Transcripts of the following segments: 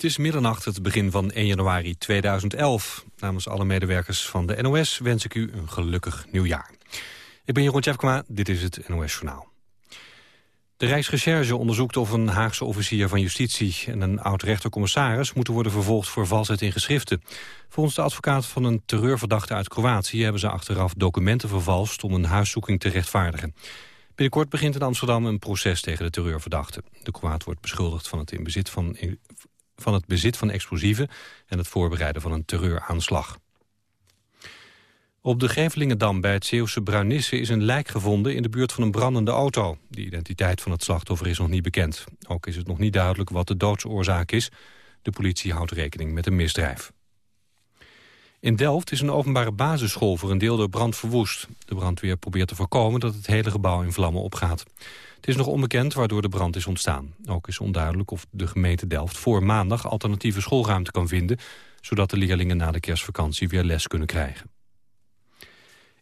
Het is middernacht, het begin van 1 januari 2011. Namens alle medewerkers van de NOS wens ik u een gelukkig nieuwjaar. Ik ben Jeroen Tjefkema, dit is het NOS Journaal. De Rijksrecherche onderzoekt of een Haagse officier van justitie... en een oud-rechtercommissaris moeten worden vervolgd voor valsheid in geschriften. Volgens de advocaat van een terreurverdachte uit Kroatië... hebben ze achteraf documenten vervalst om een huiszoeking te rechtvaardigen. Binnenkort begint in Amsterdam een proces tegen de terreurverdachte. De Kroaat wordt beschuldigd van het in bezit van van het bezit van explosieven en het voorbereiden van een terreuraanslag. Op de Gevelingendam bij het Zeeuwse Bruinisse is een lijk gevonden in de buurt van een brandende auto. De identiteit van het slachtoffer is nog niet bekend. Ook is het nog niet duidelijk wat de doodsoorzaak is. De politie houdt rekening met een misdrijf. In Delft is een openbare basisschool voor een deel door brand verwoest. De brandweer probeert te voorkomen dat het hele gebouw in vlammen opgaat. Het is nog onbekend waardoor de brand is ontstaan. Ook is onduidelijk of de gemeente Delft voor maandag alternatieve schoolruimte kan vinden... zodat de leerlingen na de kerstvakantie weer les kunnen krijgen.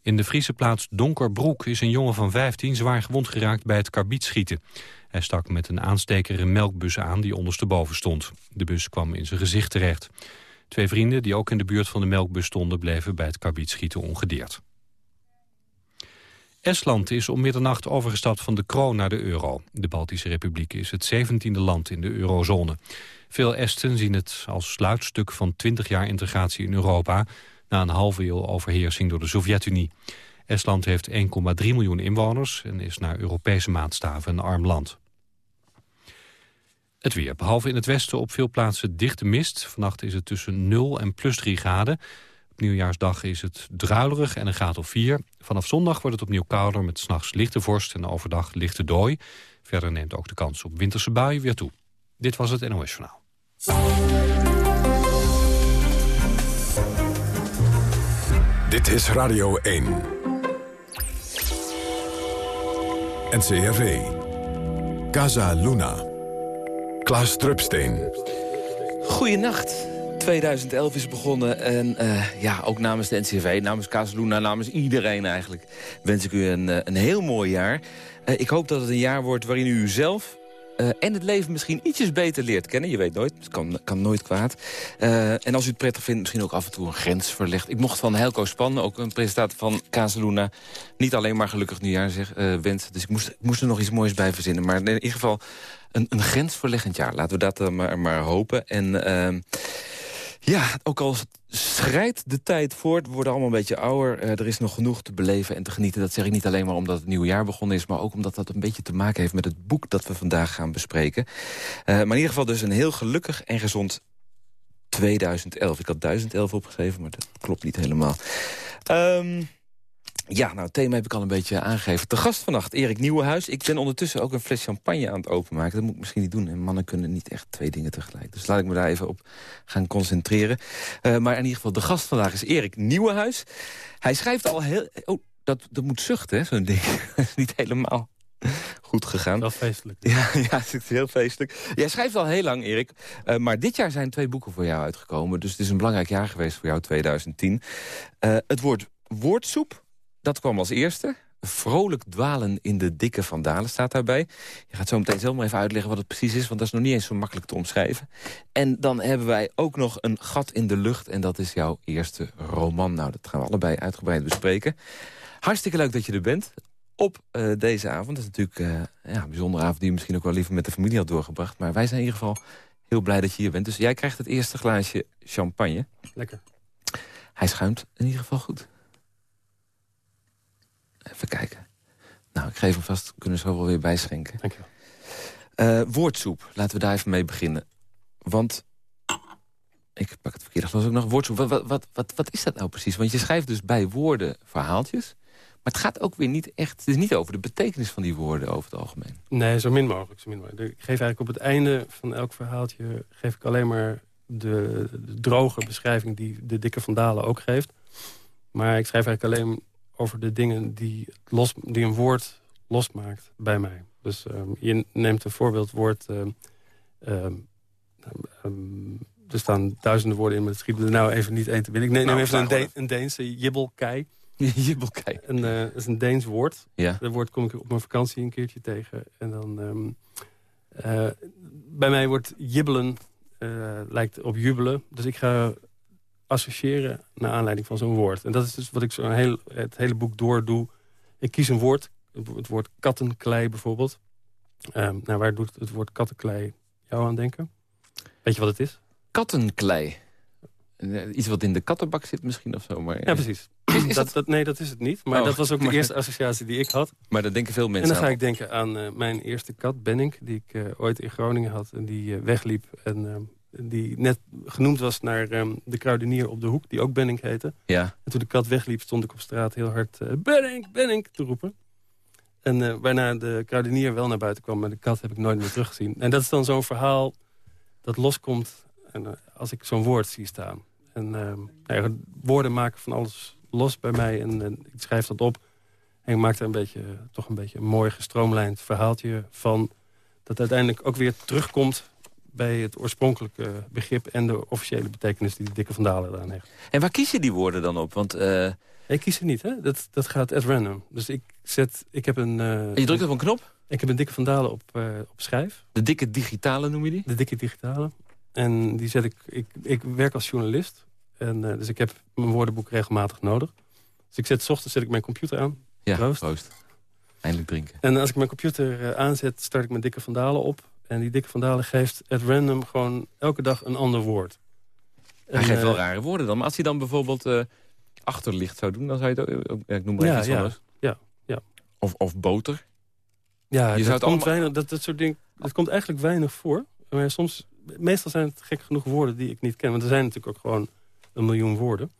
In de Friese plaats Donkerbroek is een jongen van 15 zwaar gewond geraakt bij het karbietschieten. Hij stak met een aansteker een melkbus aan die ondersteboven stond. De bus kwam in zijn gezicht terecht. Twee vrienden die ook in de buurt van de melkbus stonden bleven bij het karbietschieten ongedeerd. Estland is om middernacht overgestapt van de kroon naar de euro. De Baltische Republiek is het zeventiende land in de eurozone. Veel Esten zien het als sluitstuk van 20 jaar integratie in Europa... na een halve eeuw overheersing door de Sovjet-Unie. Estland heeft 1,3 miljoen inwoners en is naar Europese maatstaven een arm land. Het weer. Behalve in het westen op veel plaatsen dichte mist. Vannacht is het tussen 0 en plus 3 graden nieuwjaarsdag is het druilerig en een graad of 4. Vanaf zondag wordt het opnieuw kouder met s'nachts lichte vorst en overdag lichte dooi. Verder neemt ook de kans op winterse buien weer toe. Dit was het NOS Journaal. Dit is Radio 1. NCRV. Casa Luna. Klaas Drupsteen. Goeienacht. 2011 is begonnen en uh, ja, ook namens de NCV, namens Casaluna, namens iedereen eigenlijk... wens ik u een, uh, een heel mooi jaar. Uh, ik hoop dat het een jaar wordt waarin u uzelf en het leven misschien ietsjes beter leert kennen. Je weet nooit, het kan, kan nooit kwaad. en als u het prettig vindt, misschien ook af en toe een grens verlegt. Ik mocht van Helco Span, ook een presentator van Casaluna... niet alleen maar gelukkig nieuwjaar zeg, wensen. Dus ik moest, ik moest er nog iets moois bij verzinnen. Maar in ieder geval een, een grensverleggend jaar. Laten we dat maar, maar hopen. En ehm, ja, ook al schrijdt de tijd voort, we worden allemaal een beetje ouder. Uh, er is nog genoeg te beleven en te genieten. Dat zeg ik niet alleen maar omdat het nieuwe jaar begonnen is... maar ook omdat dat een beetje te maken heeft met het boek dat we vandaag gaan bespreken. Uh, maar in ieder geval dus een heel gelukkig en gezond 2011. Ik had 1011 opgeschreven, maar dat klopt niet helemaal. Um, ja, nou, het thema heb ik al een beetje aangegeven. De gast vannacht, Erik Nieuwenhuis. Ik ben ondertussen ook een fles champagne aan het openmaken. Dat moet ik misschien niet doen. En mannen kunnen niet echt twee dingen tegelijk. Dus laat ik me daar even op gaan concentreren. Uh, maar in ieder geval, de gast vandaag is Erik Nieuwenhuis. Hij schrijft al heel... Oh, dat, dat moet zuchten, zo'n ding. dat is niet helemaal goed gegaan. Wel feestelijk. Ja, ja, het is heel feestelijk. Jij schrijft al heel lang, Erik. Uh, maar dit jaar zijn twee boeken voor jou uitgekomen. Dus het is een belangrijk jaar geweest voor jou, 2010. Uh, het woord woordsoep dat kwam als eerste. Vrolijk dwalen in de dikke vandalen staat daarbij. Je gaat zo meteen zelf maar even uitleggen wat het precies is... want dat is nog niet eens zo makkelijk te omschrijven. En dan hebben wij ook nog een gat in de lucht... en dat is jouw eerste roman. Nou, dat gaan we allebei uitgebreid bespreken. Hartstikke leuk dat je er bent op uh, deze avond. Dat is natuurlijk uh, ja, een bijzondere avond... die je misschien ook wel liever met de familie had doorgebracht. Maar wij zijn in ieder geval heel blij dat je hier bent. Dus jij krijgt het eerste glaasje champagne. Lekker. Hij schuimt in ieder geval goed. Even kijken. Nou, ik geef hem vast. Kunnen zo wel weer bijschenken. Dank je uh, woordsoep. Laten we daar even mee beginnen. Want... Ik pak het verkeerde glas ook nog. Woordsoep. Wat, wat, wat, wat is dat nou precies? Want je schrijft dus bij woorden verhaaltjes. Maar het gaat ook weer niet echt... Het is niet over de betekenis van die woorden over het algemeen. Nee, zo min mogelijk. Zo min mogelijk. Ik geef eigenlijk op het einde van elk verhaaltje... geef ik alleen maar de, de droge beschrijving die de dikke Vandalen ook geeft. Maar ik schrijf eigenlijk alleen over de dingen die, los, die een woord losmaakt bij mij. Dus um, je neemt een voorbeeldwoord... Um, um, er staan duizenden woorden in, maar het schiet er nou even niet één te binnen. Ik neem, nou, even een, de, een Deense jibbelkei. jibbelkei. Een, uh, dat is een Deens woord. Ja. Dat woord kom ik op mijn vakantie een keertje tegen. En dan... Uh, bij mij wordt jibbelen eh, lijkt op jubelen. Dus ik ga associëren naar aanleiding van zo'n woord. En dat is dus wat ik zo heel, het hele boek door doe. Ik kies een woord, het woord kattenklei bijvoorbeeld. Um, nou, waar doet het woord kattenklei jou aan denken? Weet je wat het is? Kattenklei. Eh, iets wat in de kattenbak zit misschien of zo. Maar, ja, precies. Is, dat, dat, nee, dat is het niet. Maar oh, dat was ook de eerste associatie die ik had. Maar dat denken veel mensen En dan ga ik denken aan uh, mijn eerste kat, Benning... die ik uh, ooit in Groningen had en die uh, wegliep. En ehm, die net genoemd was naar um, de kruidenier op de hoek... die ook Benning heette. Ja. En toen de kat wegliep, stond ik op straat heel hard... Benning, Benning te roepen. En waarna de kruidenier wel naar buiten kwam... maar de kat heb ik nooit meer teruggezien. En dat is dan zo'n verhaal dat loskomt... En, als ik zo'n woord zie staan. En uh, woorden maken van alles los bij mij en, en, ik schrijf dat op. En ik maak er een beetje, toch een beetje een mooi gestroomlijnd verhaaltje van... dat uiteindelijk ook weer terugkomt bij het oorspronkelijke begrip... en de officiële betekenis die de Dikke Vandalen eraan heeft. En waar kies je die woorden dan op? Want, uh... Ik kies ze niet, hè? Dat, dat gaat at random. Dus ik, zet, ik heb een... Uh, je drukt op een knop? Ik heb een Dikke Vandalen op, uh, op schrijf. De Dikke Digitale noem je die? De Dikke Digitale. En die zet ik, ik, ik werk als journalist. En, uh, dus ik heb mijn woordenboek regelmatig nodig. Dus ik zet, s ochtends zet ik mijn computer aan. Ja, proost. Eindelijk drinken. En als ik mijn computer aanzet, start ik mijn dikke vandalen op. En die dikke vandalen geeft at random gewoon elke dag een ander woord. Hij geeft wel rare woorden dan. Maar als hij dan bijvoorbeeld uh, achterlicht zou doen, dan zou je het ook... ik noem maar even ja, iets ja, Ja, ja. Of, of boter. Ja, je dat, komt weinig, dat, dat soort dingen, dat komt eigenlijk weinig voor. Maar soms, meestal zijn het gek genoeg woorden die ik niet ken. Want er zijn natuurlijk ook gewoon een miljoen woorden.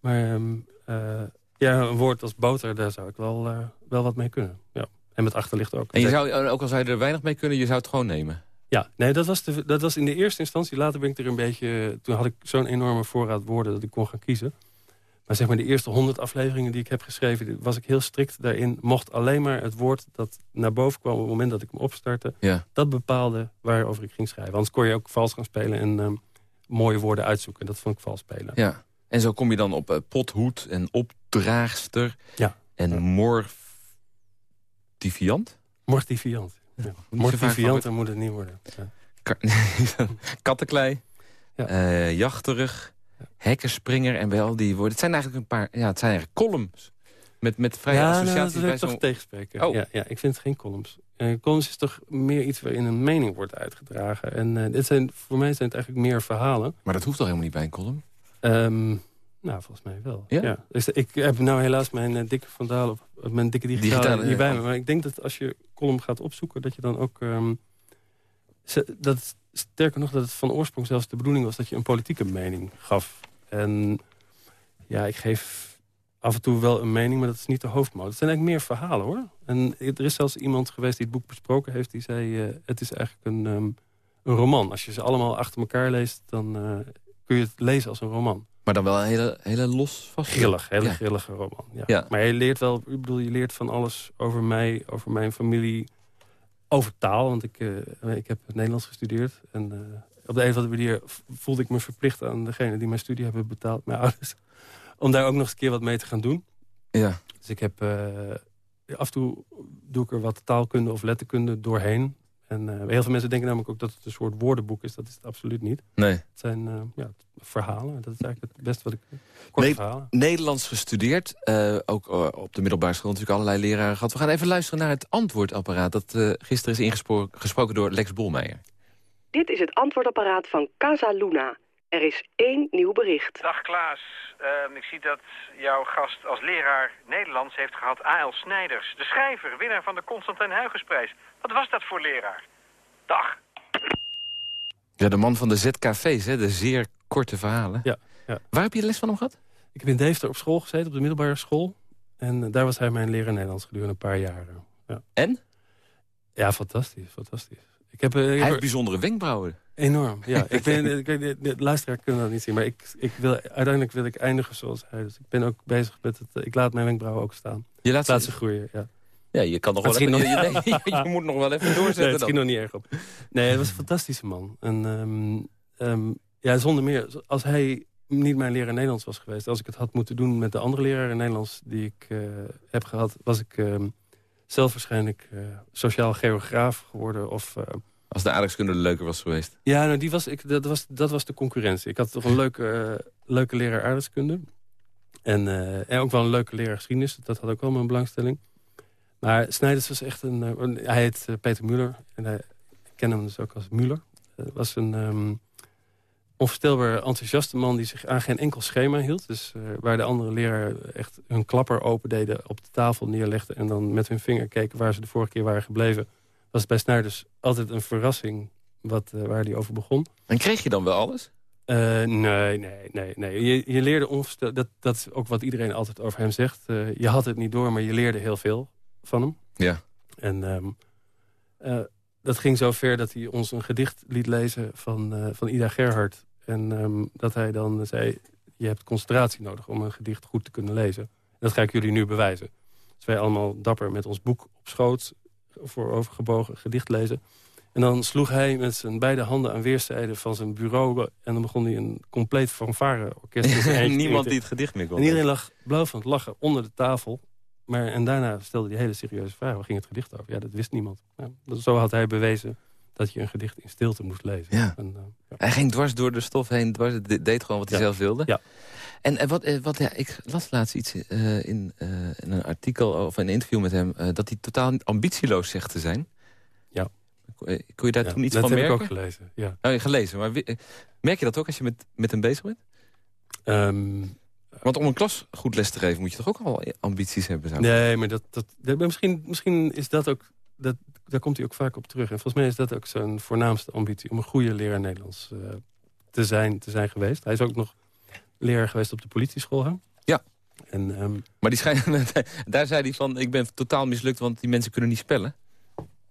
Maar um, uh, ja, een woord als boter, daar zou ik wel, uh, wel wat mee kunnen. Ja. En met achterlicht ook. En je zou, ook al zou je er weinig mee kunnen, je zou het gewoon nemen? Ja, nee, dat was, de, dat was in de eerste instantie. Later ben ik er een beetje... Toen had ik zo'n enorme voorraad woorden dat ik kon gaan kiezen. Maar zeg maar de eerste honderd afleveringen die ik heb geschreven... was ik heel strikt daarin. Mocht alleen maar het woord dat naar boven kwam... op het moment dat ik hem opstartte... Ja. dat bepaalde waarover ik ging schrijven. Anders kon je ook vals gaan spelen en um, mooie woorden uitzoeken. Dat vond ik vals spelen. Ja. En zo kom je dan op uh, pothoed en opdraagster ja. en ja. Mortifiant? Mortifiant. Ja. Mortifiant, dan moet het niet worden. Ja. Kattenklei, ja. uh, jachterig, hekkenspringer en wel die woorden. Het zijn eigenlijk een paar, ja, het zijn eigenlijk columns. Met, met vrije ja, associaties. Nou, dat wil toch tegenspreken. Oh. Ja, ja, ik vind het geen columns. Uh, columns is toch meer iets waarin een mening wordt uitgedragen. En uh, dit zijn, voor mij zijn het eigenlijk meer verhalen. Maar dat hoeft toch helemaal niet bij een column? Um, nou, volgens mij wel. Ja? ja. Dus ik heb nou helaas mijn uh, dikke vandaal op mijn dikke digitale, digitale niet bij me. Maar ik denk dat als je column gaat opzoeken, dat je dan ook... Um, dat, sterker nog, dat het van oorsprong zelfs de bedoeling was... dat je een politieke mening gaf. En ja, ik geef af en toe wel een mening, maar dat is niet de hoofdmoot. Het zijn eigenlijk meer verhalen, hoor. En er is zelfs iemand geweest die het boek besproken heeft... die zei, uh, het is eigenlijk een, um, een roman. Als je ze allemaal achter elkaar leest, dan uh, kun je het lezen als een roman. Maar dan wel een hele, hele los vast. Grillig, hele ja. grillige roman. Ja. ja. Maar je leert wel, ik bedoel, je leert van alles over mij, over mijn familie, over taal. Want ik, uh, ik heb Nederlands gestudeerd. En uh, op de een of andere manier voelde ik me verplicht aan degene die mijn studie hebben betaald, mijn ouders. Om daar ook nog eens een keer wat mee te gaan doen. Ja. Dus ik heb, uh, af en toe doe ik er wat taalkunde of letterkunde doorheen. En uh, heel veel mensen denken namelijk ook dat het een soort woordenboek is. Dat is het absoluut niet. Nee. Het zijn uh, ja, verhalen. Dat is eigenlijk het beste wat ik... Korte ne verhalen. Nederlands gestudeerd. Uh, ook op de middelbare school natuurlijk allerlei leraren gehad. We gaan even luisteren naar het antwoordapparaat... dat gisteren is ingesproken door Lex Bolmeijer. Dit is het antwoordapparaat van Casa Luna. Er is één nieuw bericht. Dag Klaas. Uh, ik zie dat jouw gast als leraar Nederlands heeft gehad A.L. Snijders. De schrijver, winnaar van de Constantijn Huygensprijs. Wat was dat voor leraar? Dag. Ja, de man van de ZKV's, hè? de zeer korte verhalen. Ja, ja. Waar heb je de les van hem gehad? Ik heb in Deventer op school gezeten, op de middelbare school. En daar was hij mijn leraar Nederlands gedurende een paar jaren. Ja. En? Ja, fantastisch, fantastisch. Ik heb, uh, hij heeft bijzondere wenkbrauwen. Enorm, ja. ik ben, ik, de, de luisteraar kunnen dat niet zien. Maar ik, ik wil, uiteindelijk wil ik eindigen zoals hij. Dus ik ben ook bezig met het... Ik laat mijn wenkbrauwen ook staan. Je laat, laat ze groeien, ja. Ja, je kan nog wel even, nog, je, moet nog wel even doorzetten. Nee, het ging nog niet erg op. Nee, het was een fantastische man. En um, um, ja, zonder meer, als hij niet mijn leraar Nederlands was geweest... als ik het had moeten doen met de andere leraar in Nederlands die ik uh, heb gehad... was ik um, zelf waarschijnlijk uh, sociaal geograaf geworden of... Uh, Als de aardrijkskunde leuker was geweest. Ja, nou, die was, ik, dat, was, dat was de concurrentie. Ik had toch een leuke, uh, leuke leraar aardrijkskunde. En, en ook wel een leuke leraar geschiedenis. Dat had ook wel mijn belangstelling. Maar Snijders was echt een... Hij heet Peter Muller. En hij, ik ken hem dus ook als Muller. was een um, onvoorstelbaar enthousiaste man... die zich aan geen enkel schema hield. Dus waar de andere leraar echt hun klapper open deden... op de tafel neerlegden en dan met hun vinger keken... waar ze de vorige keer waren gebleven was het bij Snijders altijd een verrassing wat, uh, waar hij over begon. En kreeg je dan wel alles? Uh, nee, nee, nee. nee. Je, je leerde onvoorstelbaar... Dat, dat is ook wat iedereen altijd over hem zegt. Je had het niet door, maar je leerde heel veel van hem. Ja. En um, dat ging zo ver dat hij ons een gedicht liet lezen van, van Ida Gerhard. En um, dat hij dan zei... je hebt concentratie nodig om een gedicht goed te kunnen lezen. En dat ga ik jullie nu bewijzen. Dus wij allemaal dapper met ons boek op schoot voorovergebogen gedicht lezen. En dan sloeg hij met zijn beide handen aan weerszijden van zijn bureau... en dan begon hij een compleet fanfare-orkest. Niemand die het gedicht meer kon. En iedereen lag blauw van het lachen onder de tafel. Maar, en daarna stelde hij hele serieuze vragen. Waar ging het gedicht over? Ja, dat wist niemand. Ja, zo had hij bewezen dat je een gedicht in stilte moest lezen. Ja. En, uh, ja. Hij ging dwars door de stof heen, dwars, deed gewoon wat hij Ja. zelf wilde. Ja. En eh, wat, eh, wat ja, ik las laatst iets eh, in, in een artikel of een interview met hem... dat hij totaal ambitieloos zegt te zijn. Ja. Kon, kon je daar Ja, toen iets dat van heb merken? ik ook gelezen, ja. Je gelezen. Maar merk je dat ook als je met, met hem bezig bent? Ehm, Want om een klas goed les te geven moet je toch ook al ambities hebben? Zou nee, maar dat, dat, misschien, misschien is dat ook... Dat, daar komt hij ook vaak op terug. En volgens mij is dat ook zijn voornaamste ambitie... om een goede leraar Nederlands eh, te, zijn, te zijn geweest. Hij is ook nog leraar geweest op de politieschool. Hè? Ja. En, ehm, Maar die schijnen, daar zei hij van, ik ben totaal mislukt, want die mensen kunnen niet spellen.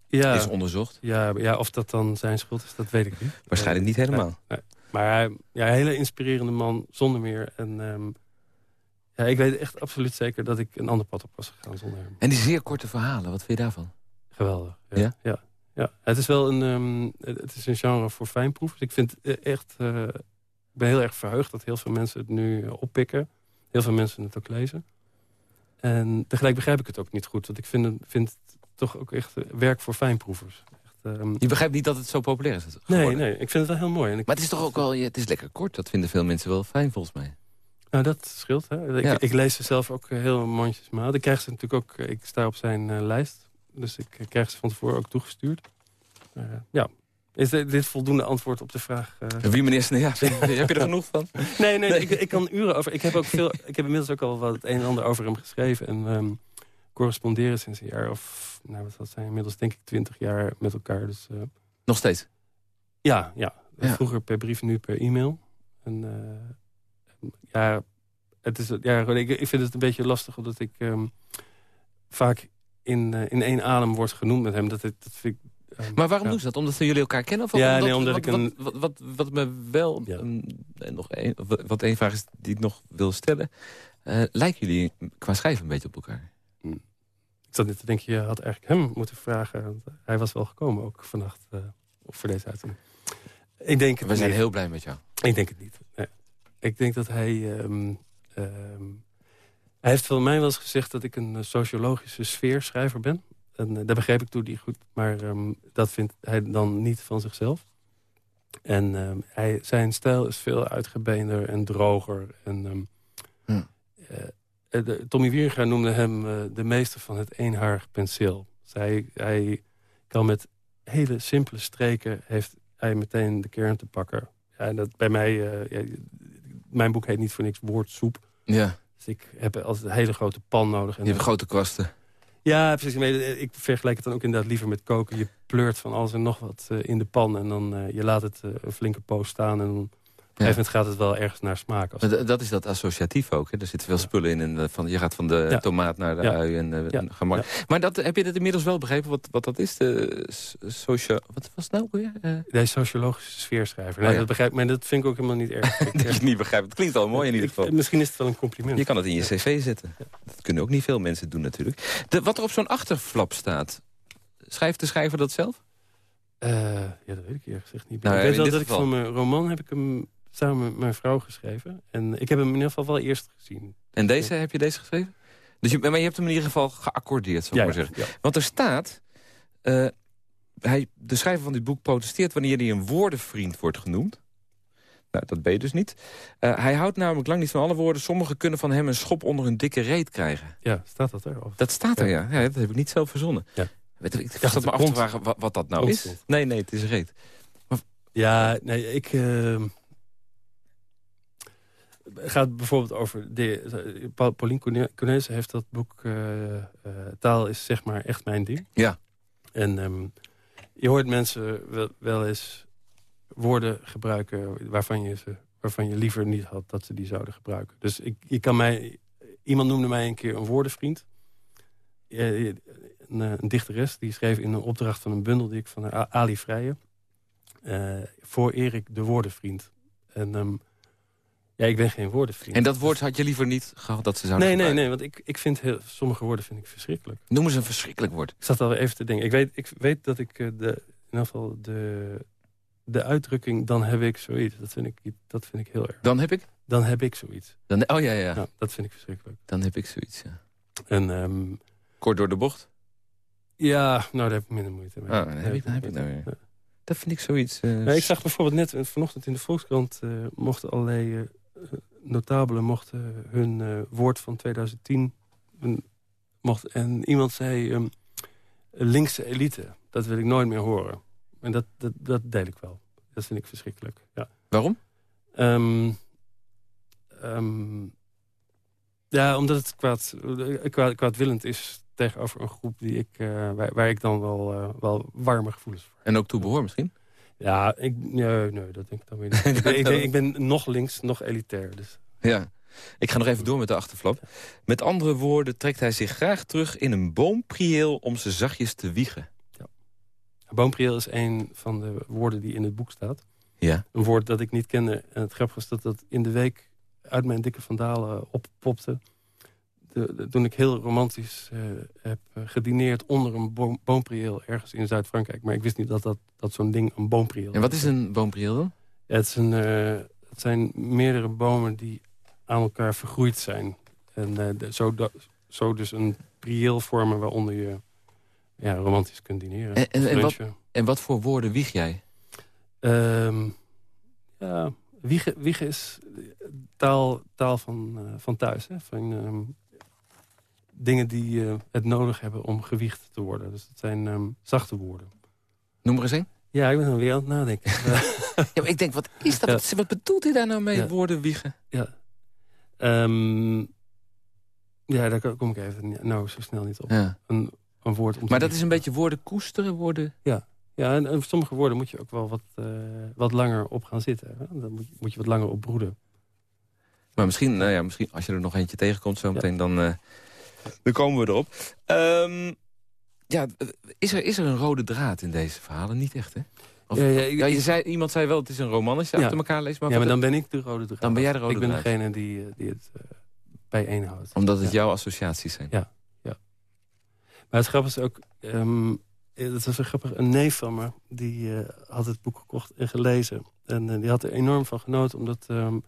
ja, Is onderzocht. ja, ja, of dat dan zijn schuld is, dat weet ik niet. Waarschijnlijk niet helemaal. Maar hij, ja, een hele inspirerende man, zonder meer. En ehm, ja, ik weet echt absoluut zeker dat ik een ander pad op was gegaan zonder hem. En die zeer korte verhalen, wat vind je daarvan? Geweldig. Ja? Ja? Ja, ja. Het is wel een, ehm, het is een genre voor fijnproevers. Ik vind echt, eh, ik ben heel erg verheugd dat heel veel mensen het nu eh, oppikken. Heel veel mensen het ook lezen. En tegelijk begrijp ik het ook niet goed. Want ik vind het, vind het toch ook echt eh, werk voor fijnproevers. Echt, ehm, Je begrijpt niet dat het zo populair is nee, geworden. nee, ik vind het wel heel mooi. En ik, Maar het is toch ook wel, het is lekker kort. Dat vinden veel mensen wel fijn volgens mij. Nou, dat scheelt. Hè? Ik, Ja. ik lees ze zelf ook heel mondjesmaat. Ik krijg ze natuurlijk ook... Ik sta op zijn eh, lijst. Dus ik krijg ze van tevoren ook toegestuurd. Eh, ja. Is dit, voldoende antwoord op de vraag? eh? Wie meneer ja, heb je er genoeg van? Nee, nee, Ik, ik kan uren over... Ik heb, ook veel, ik heb inmiddels ook al wat het een en ander over hem geschreven. En ehm corresponderen sinds een jaar of... Nou, wat dat zijn inmiddels denk ik twintig jaar met elkaar. Dus eh, Nog steeds. ja, ja. Ja. Vroeger per brief, nu per e-mail. En ja, het is, ja ik, ik vind het een beetje lastig omdat ik ehm, vaak in, eh, in één adem word genoemd met hem. Dat, het- dat vind ik, ehm, Maar waarom ja. doen ze dat? Omdat ze jullie elkaar kennen? Of Ja, omdat, nee, omdat wat, ik een- Wat, wat, wat, wat me wel... Ja. ehm, nog een, wat- één vraag is die ik nog wil stellen. Eh, lijken jullie qua schrijven een beetje op elkaar? Ik zat net te denken, je had eigenlijk hem moeten vragen. want Hij was wel gekomen ook vannacht eh, voor deze uitzending. Ik denk We zijn niet. heel blij met jou. Ik denk het niet. Nee. Ik denk dat hij... ehm, hij heeft van mij wel eens gezegd dat ik een eh, sociologische sfeerschrijver ben. En eh, daar begreep ik toen niet goed. Maar ehm, dat vindt hij dan niet van zichzelf. En ehm, hij, zijn stijl is veel uitgebeender en droger. En, ehm, Hm. eh, de- Tommy Wieringa noemde hem de meester van het eenharig penseel. Dus hij, hij kan met hele simpele streken... heeft hij meteen de kern te pakken. Ja, en dat bij mij... ja, mijn boek heet niet voor niks woordsoep. Ja, Dus ik heb altijd een hele grote pan nodig. En je hebt grote kwasten. ja, precies. Ik vergelijk het dan ook inderdaad liever met koken. Je pleurt van alles en nog wat eh, in de pan. En dan eh, je laat het eh, een flinke poos staan. En dan gegeven gaat het wel ergens naar smaak. Als Dat is dat associatief ook. Hè? Er zitten veel spullen in. En eh, van, je gaat van de Ja. tomaat naar de Ja. ui. En, eh, Ja. en gemak. Maar dat, heb je dat inmiddels wel begrepen? Wat, wat dat is? De s- socia wat was het nou weer? Eh, Deze sociologische sfeerschrijver. Oh, Nee, dat begrijp, maar dat vind ik ook helemaal niet erg. Ik, dat je het niet begrijpt. Het klinkt wel mooi in ieder ik- geval. misschien is het wel een compliment. Je kan het in je cv zetten. Dat kunnen ook niet veel mensen doen natuurlijk. De, wat er op zo'n achterflap staat. Schrijft de schrijver dat zelf? Eh, ja, dat weet ik eerlijk gezegd niet. Nou, ik in weet wel dat geval. ik van mijn roman heb ik hem samen met mijn vrouw geschreven. En ik heb hem in ieder geval wel eerst gezien. En deze, heb je deze geschreven? Dus je, maar je hebt hem in ieder geval geaccordeerd, zou ik maar zeggen. ja. Want er staat... eh, hij, de schrijver van dit boek protesteert wanneer hij een woordenvriend wordt genoemd. Nou, dat ben je dus niet. Uh, hij houdt namelijk lang niet van alle woorden. Sommigen kunnen van hem een schop onder hun dikke reet krijgen. Ja, staat dat er? Of? Dat staat er, ja. ja. Dat heb ik niet zelf verzonnen. Ja. Weet, ik dacht dat me af te vragen wat, wat, dat nou is. Nee, nee, het is reet. Maar... Ja, nee, ik... Uh gaat bijvoorbeeld over... De, Pauline Cornelissen heeft dat boek... Uh, uh, taal is zeg maar echt mijn ding. Ja. En um, je hoort mensen wel, wel, eens woorden gebruiken... Waarvan je, ze, waarvan je liever niet had dat ze die zouden gebruiken. Dus ik, je kan mij... Iemand noemde mij een keer een woordenvriend. Een, een dichteres die schreef in een opdracht van een bundel... die ik van Ali Vrije... Uh, voor Erik de woordenvriend. En... Um, ja, ik ben geen woordenvriend. En dat woord had je liever niet gehad dat ze zouden Nee, nee, nee, want ik, ik vind heel, sommige woorden vind ik verschrikkelijk. Noem eens een verschrikkelijk woord. Ik zat al even te denken. Ik weet, ik weet dat ik eh, de, in ieder geval de, de uitdrukking... dan heb ik zoiets, dat vind ik, dat vind ik heel erg. Dan heb ik? Dan heb ik zoiets. Dan, oh ja, ja. Nou, dat vind ik verschrikkelijk. Dan heb ik zoiets, ja. En, um, Kort door de bocht? Ja, nou, daar heb ik minder moeite mee. Oh, dan heb ik, dan heb ik nou weer. Dat vind ik zoiets... Uh, ik zag bijvoorbeeld net eh, vanochtend in de Volkskrant... Uh, mochten allerlei notabelen mochten hun uh, woord van 2010... mocht, en iemand zei, um, linkse elite, dat wil ik nooit meer horen. En dat, dat, dat deel ik wel. Dat vind ik verschrikkelijk. Ja. Waarom? Um, um, ja, omdat het kwaad, kwaad, kwaadwillend is tegenover een groep die ik, uh, waar, waar, ik dan wel, uh, wel warme gevoelens voor En ook toe behoor misschien? Ja, ik, nee, nee, dat denk ik dan weer niet. ik, ben, ik, ik, ben nog links, nog elitair. Dus. Ja, ik ga nog even door met de achterflap. Met andere woorden trekt hij zich graag terug in een boomprieel om ze zachtjes te wiegen. Ja. Boomprieel is een van de woorden die in het boek staat. Ja. Een woord dat ik niet kende. En het grappige is dat dat in de week uit mijn dikke vandalen oppopte de, toen ik heel romantisch uh, heb eh, gedineerd onder een boom, boomprieel ergens in Zuid-Frankrijk. Maar ik wist niet dat, dat, dat zo'n ding een boomprieel is. En wat is een boomprieel dan? Ja, het, is een, uh, het zijn meerdere bomen die aan elkaar vergroeid zijn. En de, zo, zo dus een prieel vormen waaronder je ja, romantisch kunt dineren. En, en, en, wat, en wat, voor woorden wieg jij? Um, ja, wiegen, wiegen is taal, taal van, van thuis. Hè? Van, um, dingen die uh, het nodig hebben om gewicht te worden. Dus het zijn um, zachte woorden. Noem maar eens een. Ja, ik ben dan weer aan het nadenken. ja, maar ik denk, wat is dat? Ja. Wat bedoelt hij daar nou mee, ja. woorden wiegen? Ja. Um, ja, daar kom ik even nou zo snel niet op. Ja. Een, een woord om maar dat is een beetje woorden koesteren, woorden... Ja, ja en, en sommige woorden moet je ook wel wat, uh, wat langer op gaan zitten. Hè? Dan moet je, moet je wat langer op broeden. Maar misschien, nou ja, misschien als je er nog eentje tegenkomt zo meteen, dan... Uh, dan komen we erop. Um, ja, is er, is er een rode draad in deze verhalen? Niet echt, hè? Of, ja, ja, ja, je zei, iemand zei wel, het is een roman als je ja. achter elkaar leest. Maar ja, maar dan ben ik de rode draad. Dan ben jij de rode ik draad. Ik ben degene die, die het uh, bijeenhoudt. Omdat het jouw associaties zijn? Ja, ja. Maar het grappige is ook... Um, het was een grappig, een neef van me... die uh, had het boek gekocht en gelezen. En uh, die had er enorm van genoten, omdat... Um,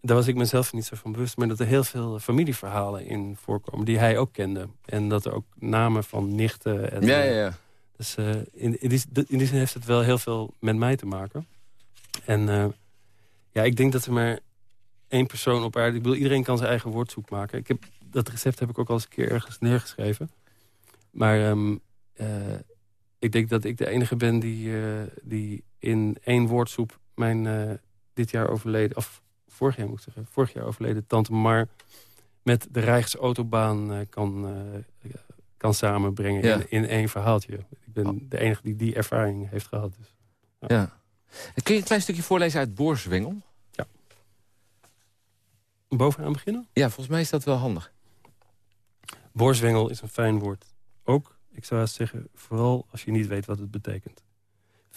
daar was ik mezelf niet zo van bewust. Maar dat er heel veel familieverhalen in voorkomen die hij ook kende. En dat er ook namen van nichten... En, ja, ja, ja. Dus uh, in, in, die, in die zin heeft het wel heel veel met mij te maken. En uh, ja, ik denk dat er maar één persoon op aarde... Ik bedoel, iedereen kan zijn eigen woordzoek maken. Ik heb, dat recept heb ik ook al eens een keer ergens neergeschreven. Maar um, uh, ik denk dat ik de enige ben die, die in één woordsoep... mijn dit jaar overleden... Of, vorig jaar moet ik zeggen, vorig jaar overleden tante Mar... met de Rijksautobaan uh, kan, uh, kan samenbrengen ja. in, in één verhaaltje. Ik ben oh. de enige die die ervaring heeft gehad. Dus, ja. ja. Kun je een klein stukje voorlezen uit Boorswengel? Ja. Bovenaan beginnen? Ja, volgens mij is dat wel handig. Boorswengel is een fijn woord. Ook, ik zou zeggen, vooral als je niet weet wat het betekent.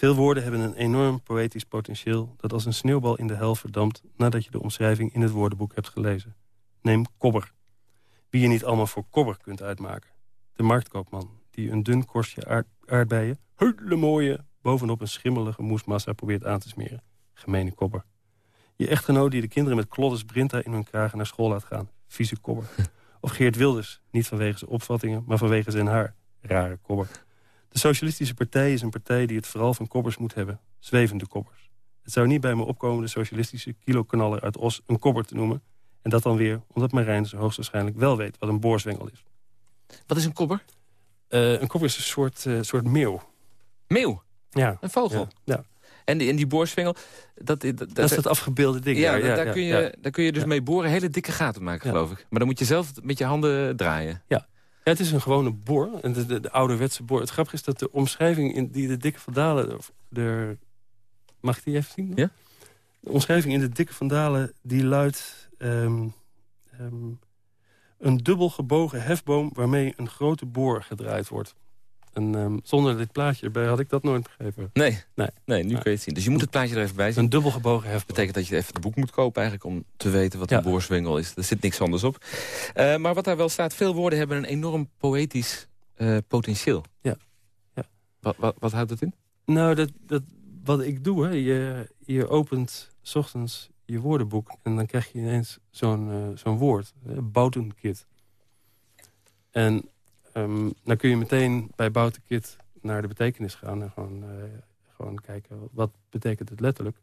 Veel woorden hebben een enorm poëtisch potentieel... dat als een sneeuwbal in de hel verdampt... nadat je de omschrijving in het woordenboek hebt gelezen. Neem kobber. Wie je niet allemaal voor kobber kunt uitmaken. De marktkoopman, die een dun korstje aard aardbeien... hele mooie, bovenop een schimmelige moesmassa probeert aan te smeren. Gemene kobber. Je echtgenoot die de kinderen met kloddes brinta in hun kragen naar school laat gaan. Vieze kobber. Of Geert Wilders, niet vanwege zijn opvattingen, maar vanwege zijn haar. Rare kobber De Socialistische Partij is een partij die het vooral van koppers moet hebben. Zwevende koppers. Het zou niet bij me opkomen de socialistische kilokanaller uit Os een kobber te noemen. En dat dan weer omdat Marijn zo hoogstwaarschijnlijk wel weet wat een boorzwengel is. Wat is een kobber? Uh, een kobber is een soort, uh, soort meeuw. Meeuw? Ja. Een vogel? Ja. ja. En die, en die boorsvingel, dat, dat, dat, is het afgebeelde ding. Ja, ja, daar, kun je, daar kun je dus mee boren hele dikke gaten maken, geloof ik. Maar dan moet je zelf met je handen draaien. Ja, het is een gewone boor. En de, de, de, ouderwetse boor. Het grappige is dat de omschrijving in die de dikke vandalen... De, mag ik die even zien? Ja? De omschrijving in de dikke vandalen die luidt... Um, um, een dubbel gebogen hefboom waarmee een grote boor gedraaid wordt. En um, zonder dit plaatje erbij had ik dat nooit begrepen. Nee, nee. nee nu kun je het zien. Dus je moet het plaatje er even bij zien. Een dubbel gebogen. Dat betekent dat je even het boek moet kopen eigenlijk om te weten wat een boorswingel is. Er zit niks anders op. Uh, maar wat daar wel staat, veel woorden hebben een enorm poëtisch uh, potentieel. Ja. ja. Wat, wat, wat, houdt het in? Nou, dat, dat, wat ik doe, hè, je, je opent s ochtends je woordenboek... en dan krijg je ineens zo'n uh, zo'n woord, boutenkit. En um, dan kun je meteen bij boutenkit naar de betekenis gaan... en gewoon, uh, gewoon kijken, wat betekent het letterlijk.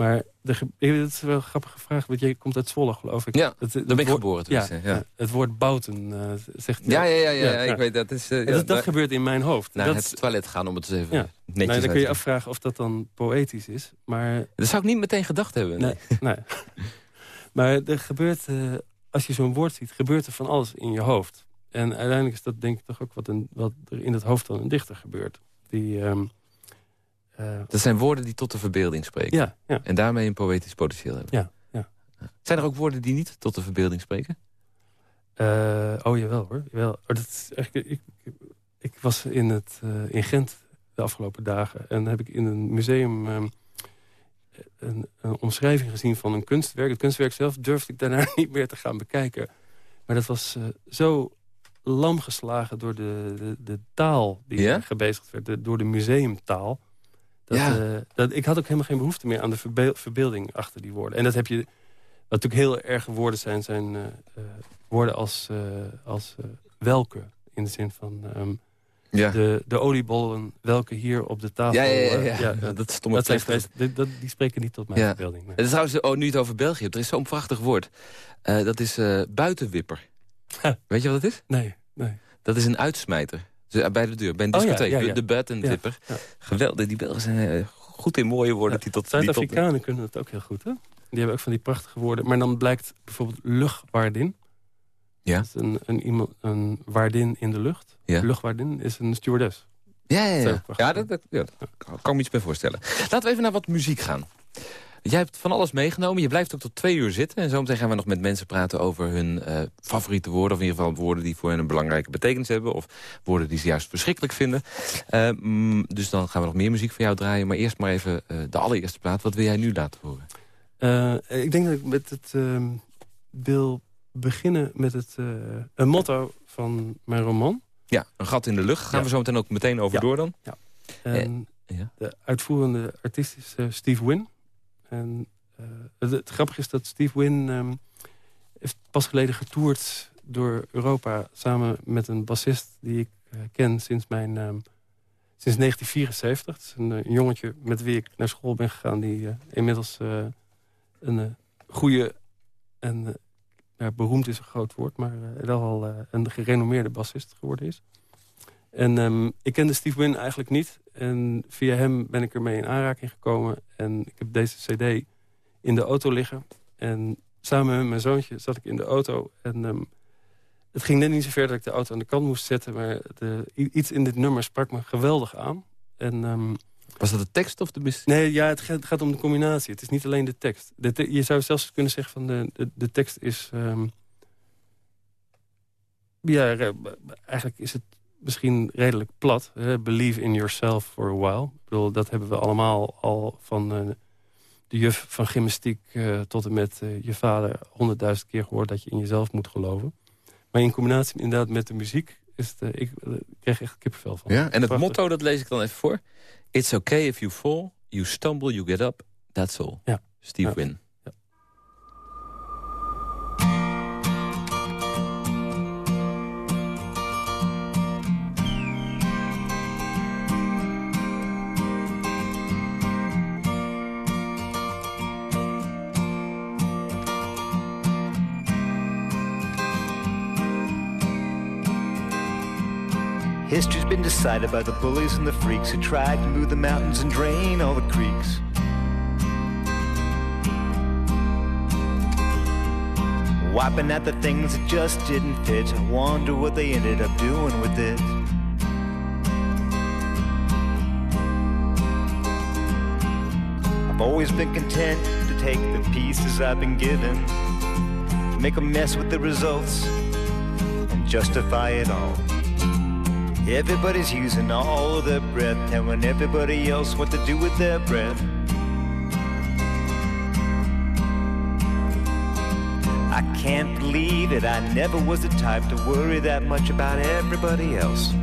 Maar de, het is wel een grappige vraag, want je komt uit Zwolle, geloof ik. Ja, het, daar ben ik geboren. Ja, ja, ja, het woord bouten uh, zegt... Ja, ja, ja, ja, ja, ik weet dat. Is, uh, dat, dat gebeurt in mijn hoofd. Naar dat, het toilet gaan om het eens even netjes nee, Dan kun je uit afvragen of dat dan poëtisch is. Maar, dat zou ik niet meteen gedacht hebben. Nee, nee. maar er gebeurt, uh, als je zo'n woord ziet, gebeurt er van alles in je hoofd. En uiteindelijk is dat denk ik toch ook wat, een, wat er in het hoofd van een dichter gebeurt. Die... Um, uh, dat zijn woorden die tot de verbeelding spreken. Ja, ja. En daarmee een poëtisch potentieel hebben. Ja, ja. Zijn er ook woorden die niet tot de verbeelding spreken? Uh, oh, jawel hoor. Jawel. Oh, dat is ik, ik, ik, was in, het, uh, in Gent de afgelopen dagen. En heb ik in een museum um, een, een, omschrijving gezien van een kunstwerk. Het kunstwerk zelf durfde ik daarna niet meer te gaan bekijken. Maar dat was zo lam geslagen door de, de, de taal die gebezigd werd. De, door de museumtaal. Dat, ja. uh, dat, ik had ook helemaal geen behoefte meer aan de verbeel, verbeelding achter die woorden. En dat heb je... Wat natuurlijk heel erge woorden zijn, zijn uh, uh, woorden als, als welke. In de zin van um, ja. de, de oliebollen welke hier op de tafel... Ja, ja, ja, ja. ja dat stomme dat zijn die, spreken niet tot mijn verbeelding. Het is trouwens, oh, nu het over België hebt, er is zo'n prachtig woord. dat is buitenwipper. Weet je wat dat is? Nee, nee. Dat is een uitsmijter. Dus bij de deur, bij een discotheek. Oh, ja, ja, ja. De buitenwipper. Geweldig, die Belgen zijn goed in mooie woorden. die tot Zuid-Afrikanen tot... kunnen het ook heel goed, hè? Die hebben ook van die prachtige woorden. Maar dan blijkt bijvoorbeeld luchtwaardin. Ja. Dat is een, een, een waardin in de lucht. Ja. Luchtwaardin is een stewardess. Ja, ja, ja. ja, dat, dat, ja, dat kan ik me iets bij voorstellen. Laten we even naar wat muziek gaan. Jij hebt van alles meegenomen. Je blijft ook tot twee uur zitten. En zometeen gaan we nog met mensen praten over hun uh, favoriete woorden. Of in ieder geval woorden die voor hen een belangrijke betekenis hebben. Of woorden die ze juist verschrikkelijk vinden. Uh, mm, dus dan gaan we nog meer muziek van jou draaien. Maar eerst maar even uh, de allereerste plaat. Wat wil jij nu laten horen? ik denk dat ik met het wil beginnen met het een motto van mijn roman. Ja, een gat in de lucht. Gaan ja. we zo meteen ook meteen over ja. door dan? Ja. En ja. de uitvoerende artiest is Steve Wynn. En uh, het, het, grappige is dat Steve Wynn um, heeft pas geleden getoerd door Europa... samen met een bassist die ik uh, ken sinds, mijn, um, sinds 1974. Het is een, jongetje met wie ik naar school ben gegaan... die uh, inmiddels een goede en beroemd is een groot woord... maar wel al een gerenommeerde bassist geworden is. En um, ik kende Steve Wynn eigenlijk niet. En via hem ben ik ermee in aanraking gekomen. En ik heb deze cd in de auto liggen. En samen met mijn zoontje zat ik in de auto. En um, het ging net niet zo ver dat ik de auto aan de kant moest zetten. Maar de, iets in dit nummer sprak me geweldig aan. En, um, Was dat de tekst of de muziek? Nee, ja, het gaat, het gaat, om de combinatie. Het is niet alleen de tekst. De te je zou zelfs kunnen zeggen van de, de, de tekst is... ja, eigenlijk is het misschien redelijk plat. Hè? Believe in yourself for a while. Ik bedoel, dat hebben we allemaal al van uh, de juf van gymnastiek... Uh, tot en met uh, je vader honderdduizend keer gehoord... dat je in jezelf moet geloven. Maar in combinatie inderdaad met de muziek... Is het, ik krijg echt kippenvel van. Ja, en het Prachtig. motto, dat lees ik dan even voor. It's okay if you fall, you stumble, you get up. That's all. Ja. Steve ja. Wynn. Been decided by the bullies and the freaks who tried to move the mountains and drain all the creeks. Wiping out the things that just didn't fit. I wonder what they ended up doing with it. I've always been content to take the pieces I've been given, make a mess with the results, and justify it all. Everybody's using all of their breath, telling everybody else what to do with their breath. I can't believe it, I never was the type to worry that much about everybody else.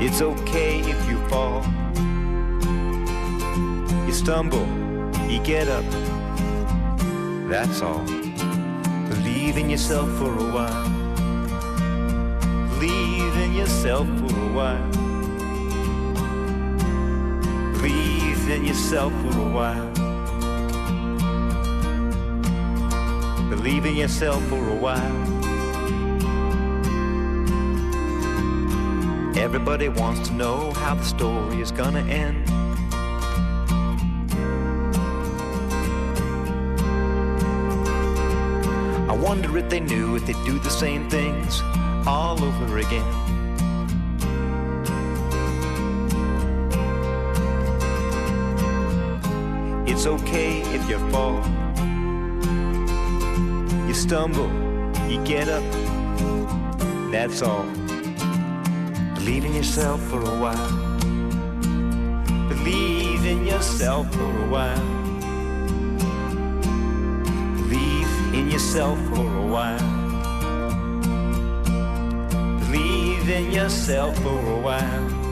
It's okay if you fall. You stumble, you get up. That's all. Believe in yourself for a while. Believe in yourself for a while. Believe in yourself for a while. Believe in yourself for a while. Everybody wants to know how the story is gonna end. Wonder if they knew if they'd do the same things all over again. It's okay if you fall. You stumble, you get up. That's all. Believe in yourself for a while. Believe in yourself for a while. Yourself for a while. Believe in yourself for a while.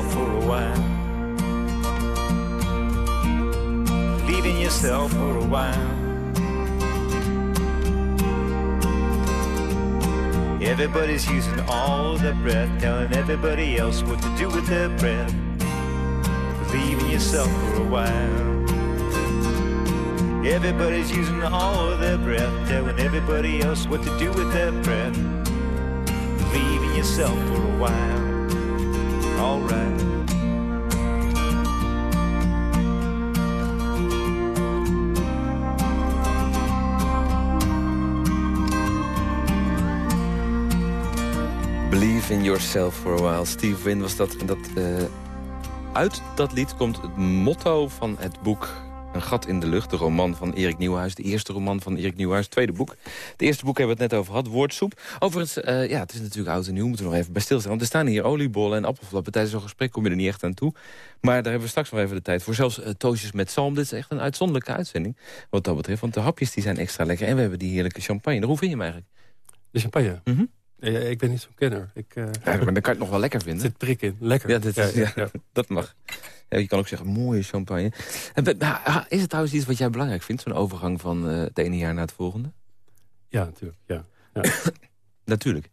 Yourself for a while. In yourself for a while. Everybody's using all their breath, telling everybody else what to do with their breath. In yourself for a while. Everybody's using all their breath, telling everybody else what to do with their breath. In yourself for a while. Alright. Believe in yourself for a while. Steve Wynn was dat. En dat eh, uit dat lied komt het motto van het boek Een gat in de lucht. De roman van Erik Nieuwhuis. De eerste roman van Erik Nieuwhuis. Tweede boek. Het eerste boek hebben we het net over gehad. Woordsoep. Overigens, eh, ja, het is natuurlijk oud en nieuw. Moeten we nog even bij stilstaan. Want er staan hier oliebollen en appelflappen. Tijdens zo'n gesprek kom je er niet echt aan toe. Maar daar hebben we straks nog even de tijd voor. Zelfs uh, toosjes met zalm. Dit is echt een uitzonderlijke uitzending. Wat dat betreft. Want de hapjes die zijn extra lekker. En we hebben die heerlijke champagne. Hoe vind je hem eigenlijk? De champagne? Mhm. Ja, ik ben niet zo'n kenner. Ik, Ja, maar dan kan je het nog wel lekker er vinden. zit prik in. Lekker. Ja, dit is, Ja, dat mag. Je kan ook zeggen, mooie champagne. Nou, ah, is het trouwens iets wat jij belangrijk vindt? Zo'n overgang van eh, het ene jaar naar het volgende? Ja, natuurlijk. Ja. Natuurlijk.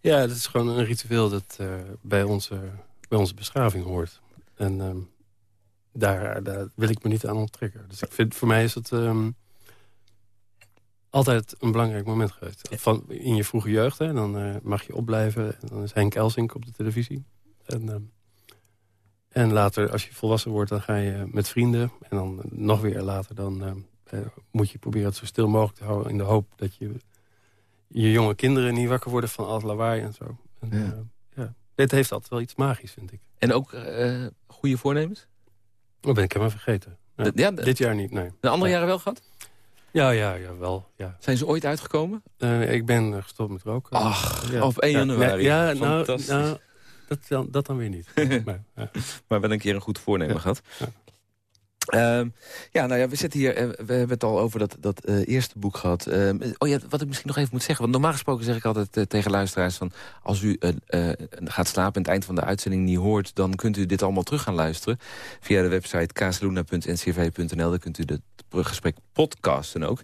ja, dat is gewoon een ritueel dat eh, bij, onze, bij onze beschaving hoort. En ehm, daar, daar wil ik me niet aan onttrekken. Dus ik vind, voor mij is het ehm, altijd een belangrijk moment geweest. Van, in je vroege jeugd, hè, dan eh, mag je opblijven. En dan is Henk Elsink op de televisie. En, ehm, en later, als je volwassen wordt, dan ga je met vrienden. En dan nog weer later, dan ehm, eh, moet je proberen het zo stil mogelijk te houden... in de hoop dat je je jonge kinderen niet wakker worden van al het lawaai en zo. En, Ja. Dit heeft altijd wel iets magisch, vind ik. En ook eh, goede voornemens? Dat ben ik helemaal vergeten. Ja. De- ja, de- Dit jaar niet, nee. De andere Ja. jaren wel gehad? Ja, ja, ja, wel. Ja. Zijn ze ooit uitgekomen? Eh, ik ben eh, gestopt met roken. Ach, Ja. op 1 Ja, januari. nee, Ja, nou, Fantastisch. nou dat, dan, dat dan weer niet. maar, ja. Maar wel een keer een goed voornemen Ja. gehad. Ehm, ja, nou ja, we zitten hier, eh, we hebben het al over dat, dat eh, eerste boek gehad. Ehm, oh ja, wat ik misschien nog even moet zeggen, want normaal gesproken zeg ik altijd eh, tegen luisteraars van... als u gaat slapen en het eind van de uitzending niet hoort... dan kunt u dit allemaal terug gaan luisteren via de website kaasluna.ncv.nl. Daar kunt u het gesprek podcasten ook.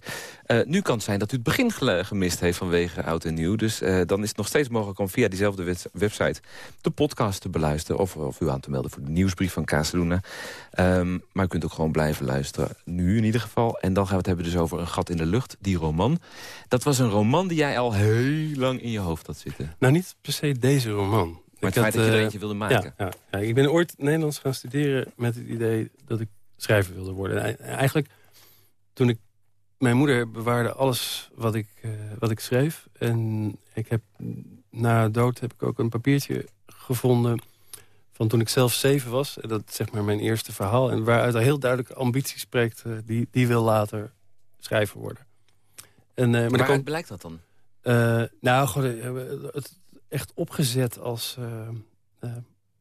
nu kan het zijn dat u het begin gemist heeft vanwege oud en nieuw. Dus dan is het nog steeds mogelijk om via diezelfde website de podcast te beluisteren... of, of u aan te melden voor de nieuwsbrief van Kaasluna. Ehm, maar u kunt ook gewoon blijven luisteren. Nu in ieder geval. En dan gaan we het hebben dus over Een gat in de lucht, die roman. Dat was een roman die jij al heel lang in je hoofd had zitten. Nou, niet per se deze roman. Maar het feit dat je er eh, eentje wilde maken. Ja, ja, ik ben ooit Nederlands gaan studeren met het idee dat ik schrijver wilde worden. eigenlijk, toen ik... Mijn moeder bewaarde alles wat ik, uh, wat ik schreef. En ik heb, na dood heb ik ook een papiertje gevonden van toen ik zelf zeven was. Dat is zeg maar mijn eerste verhaal. En waaruit heel duidelijk ambitie spreekt. Uh, die, die wil later schrijver worden. En, uh, maar Waaruit blijkt dat dan? Uh, nou, gewoon, het echt opgezet als...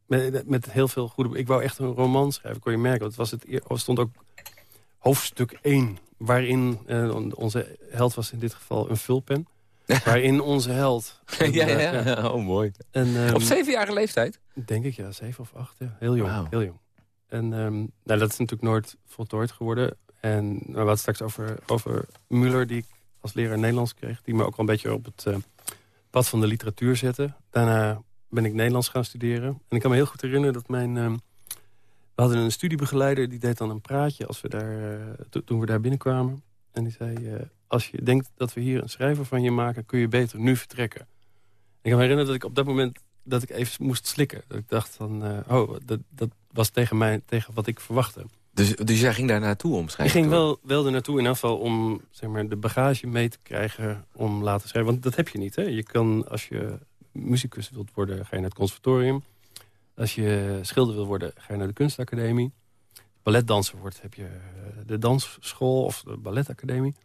Met, met, heel veel goede... Ik wou echt een roman schrijven, kon je merken. Het was het, er stond ook hoofdstuk 1... waarin onze held was in dit geval een vulpen... waarin onze held... ja, ja, ja, oh mooi. En, um, Op zevenjarige leeftijd? Denk ik, ja. Zeven of acht, ja. Heel jong, heel jong. En um, nou, dat is natuurlijk nooit voltooid geworden. En we hadden straks over, over Muller, die ik als leraar Nederlands kreeg... die me ook al een beetje op het uh, pad van de literatuur zette. Daarna ben ik Nederlands gaan studeren. En ik kan me heel goed herinneren dat mijn... Um, we hadden een studiebegeleider, die deed dan een praatje als we daar, uh, toen we daar binnenkwamen. En die zei, als je denkt dat we hier een schrijver van je maken... kun je beter nu vertrekken. Ik kan me herinneren dat ik op dat moment dat ik even moest slikken. Dat ik dacht van, uh, oh, dat, dat was tegen, mij, tegen wat ik verwachtte. Dus, dus jij ging daar naartoe om schrijven? Ik ging wel, wel er naartoe in geval om zeg maar, de bagage mee te krijgen om laten schrijven. Want dat heb je niet. Hè? Je kan, als je muzikus wilt worden, ga je naar het conservatorium. Als je schilder wil worden, ga je naar de kunstacademie. Balletdanser wordt, heb je de dansschool of de balletacademie.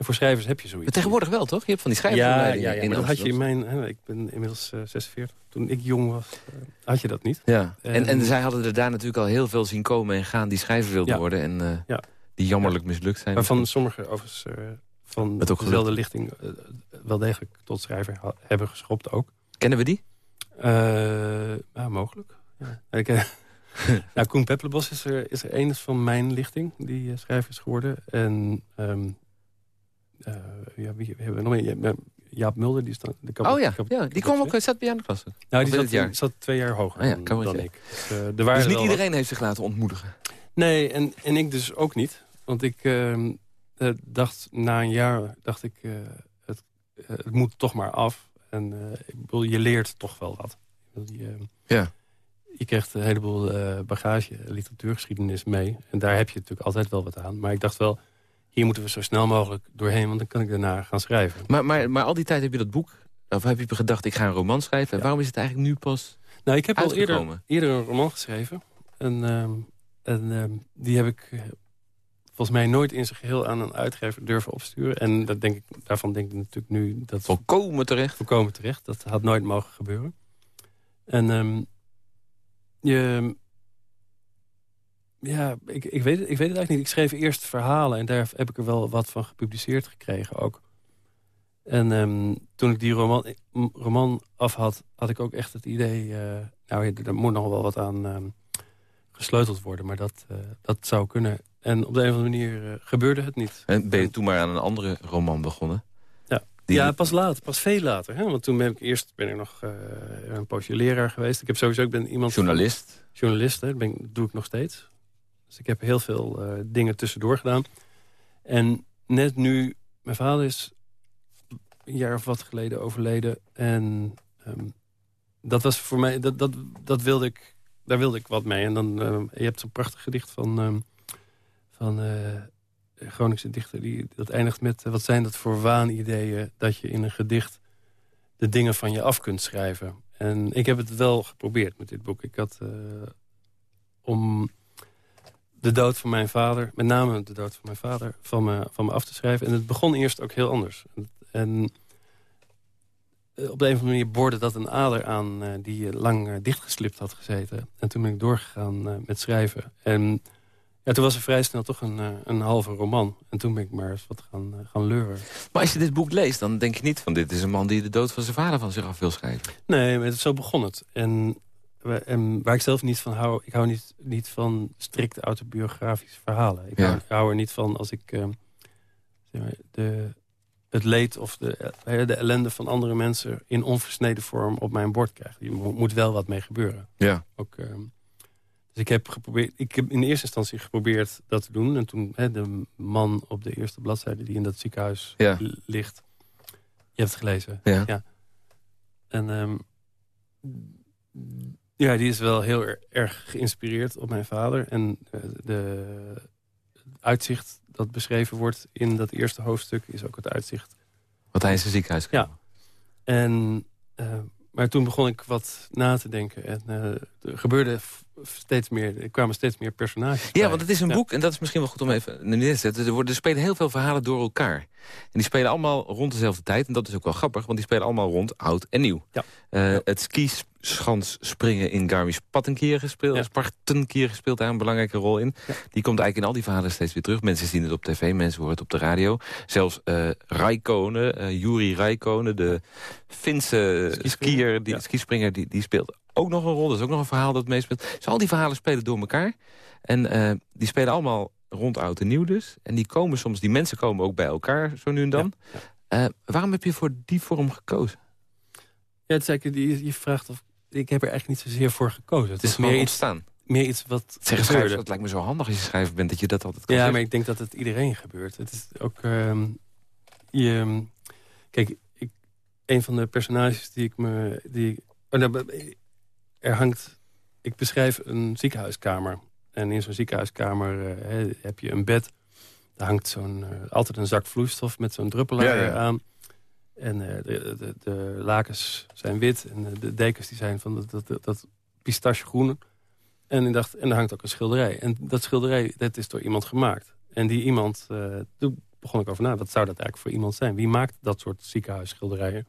En voor schrijvers heb je zoiets. Maar tegenwoordig wel, toch? Je hebt van die schrijvers. Ja, ja, ja, dat had je in mijn... Hè, ik ben inmiddels uh, eh, 46. Toen ik jong was, uh, had je dat niet. Ja. En, en, zij hadden er daar natuurlijk al heel veel zien komen en gaan... die schrijver wilden worden en uh, ja. die jammerlijk mislukt zijn. Maar van sommige overigens van dezelfde lichting... wel degelijk tot schrijver hebben geschopt ook. Kennen we die? ja, mogelijk. Ja. Ik, nou, Koen Peppelenbos is er, is er een van mijn lichting, die schrijver is geworden. En um, ja, wie hebben we nog meer? Jaap Mulder, die is dan... De oh ja, ja die kwam ook, zat bij jou in de klas. Nou, die zat, jaar. zat twee jaar hoger oh, ja, dan, dan ik. Dus, uh, dus niet iedereen heeft zich laten ontmoedigen? Nee, en, en ik dus ook niet. Want ik uh, dacht, na een jaar dacht ik, het, het moet toch maar af. En ik bedoel, je leert toch wel wat. Je, ja. Je krijgt een heleboel bagage, literatuurgeschiedenis mee. En daar heb je natuurlijk altijd wel wat aan. Maar ik dacht wel hier moeten we zo snel mogelijk doorheen... want dan kan ik daarna gaan schrijven. Maar, maar, maar al die tijd heb je dat boek... of heb je gedacht, ik ga een roman schrijven... en waarom is het eigenlijk nu pas Nou, ik heb al eerder, eerder een roman geschreven. En, ehm, en ehm, die heb ik eh, volgens mij nooit in zijn geheel aan een uitgever durven opsturen. En dat denk ik, daarvan denk ik natuurlijk nu... Dat volkomen terecht. Volkomen terecht. Dat had nooit mogen gebeuren. En um, je, ja, ik, ik, weet, ik weet het eigenlijk niet. Ik schreef eerst verhalen en daar heb ik er wel wat van gepubliceerd gekregen ook. En um, toen ik die roman, roman af had, had ik ook echt het idee... Uh, nou, er moet nog wel wat aan um, gesleuteld worden, maar dat, uh, dat zou kunnen. En op de een of andere manier uh, gebeurde het niet. En ben je toen maar aan een andere roman begonnen? Ja, ja pas later, pas veel later. Hè? Want toen ben ik eerst ben ik nog een poosje leraar geweest. Ik heb sowieso, ik ben iemand... Journalist? journalist, hè? Ben, doe ik nog steeds. Dus ik heb heel veel uh, dingen tussendoor gedaan. En net nu, mijn vader is een jaar of wat geleden overleden. En um, dat was voor mij, dat, dat, dat wilde ik, daar wilde ik wat mee. En dan, uh, je hebt zo'n prachtig gedicht van, um, van uh, Groningse dichter. Die, dat eindigt met, wat zijn dat voor waanideeën... dat je in een gedicht de dingen van je af kunt schrijven. En ik heb het wel geprobeerd met dit boek. Ik had om de dood van mijn vader, met name de dood van mijn vader, van me, van me af te schrijven. En het begon eerst ook heel anders. En eh, op de een of andere manier boorde dat een ader aan uh, die lang uh, dichtgeslipt had gezeten. En toen ben ik doorgegaan met schrijven. En Ja, toen was er vrij snel toch een, eh, een halve roman. En toen ben ik maar eens wat gaan, eh, gaan leuren. Maar als je dit boek leest, dan denk je niet van... dit is een man die de dood van zijn vader van zich af wil schrijven. Nee, maar zo begon het. En waar ik zelf niet van hou... ik hou niet, niet van strikt autobiografische verhalen. Ik, Ja. hou, er niet van als ik eh, zeg maar, de, het leed of de, eh, de ellende van andere mensen... in onversneden vorm op mijn bord krijg. Je mo- moet wel wat mee gebeuren. Ja. Ook, ehm, dus ik heb, geprobeerd, ik heb in eerste instantie geprobeerd dat te doen. En toen hè, de man op de eerste bladzijde die in dat ziekenhuis Ja. ligt. Je hebt het gelezen. Ja. En ehm, ja, die is wel heel er- erg geïnspireerd op mijn vader. En eh, de het uitzicht dat beschreven wordt in dat eerste hoofdstuk... is ook het uitzicht Want hij is een ziekenhuis. Ja. En, eh, maar toen begon ik wat na te denken. En eh, er gebeurde f- steeds meer, er kwamen steeds meer personages Ja, bij. want het is een Ja. boek, en dat is misschien wel goed om even neer te zetten. Er, worden, er spelen heel veel verhalen door elkaar. En die spelen allemaal rond dezelfde tijd. En dat is ook wel grappig, want die spelen allemaal rond oud en nieuw. Ja. Eh, Het skischans springen in Garmisch-Partenkirchen gespeeld. Ja. Partenkirchen speelt daar een belangrijke rol in. Ja. Die komt eigenlijk in al die verhalen steeds weer terug. Mensen zien het op tv, mensen horen het op de radio. Zelfs eh Raikkonen, eh Juri Raikkonen, de Finse skier, die, Ja. skispringer, die, die speelt ook nog een rol. Dat is ook nog een verhaal dat meespeelt. Dus al die verhalen spelen door elkaar. En eh, die spelen allemaal rond oud en nieuw dus. En die komen soms, die mensen komen ook bij elkaar zo nu en dan. Eh, waarom heb je voor die vorm gekozen? Ja, het is eigenlijk, die- je vraagt of... Ik heb er eigenlijk niet zozeer voor gekozen. Het, Het is meer iets, ontstaan. meer iets wat gebeurde. dat lijkt me zo handig als je schrijver bent dat je dat altijd kan Ja, zeggen. maar ik denk dat het iedereen gebeurt. Het is ook... ehm, je, kijk, ik, een van de personages die ik me... Die, oh, nou, er hangt... Ik beschrijf een ziekenhuiskamer. En in zo'n ziekenhuiskamer eh, heb je een bed. Daar hangt zo'n, eh, altijd een zak vloeistof met zo'n druppelaar Ja, ja. aan. En eh, de, de, de lakens zijn wit en de, de dekens die zijn van dat, dat, dat, pistachegroen. En ik dacht, en er hangt ook een schilderij. En dat schilderij, dat is door iemand gemaakt. En die iemand, toen begon ik over na, wat zou dat eigenlijk voor iemand zijn? Wie maakt dat soort ziekenhuisschilderijen?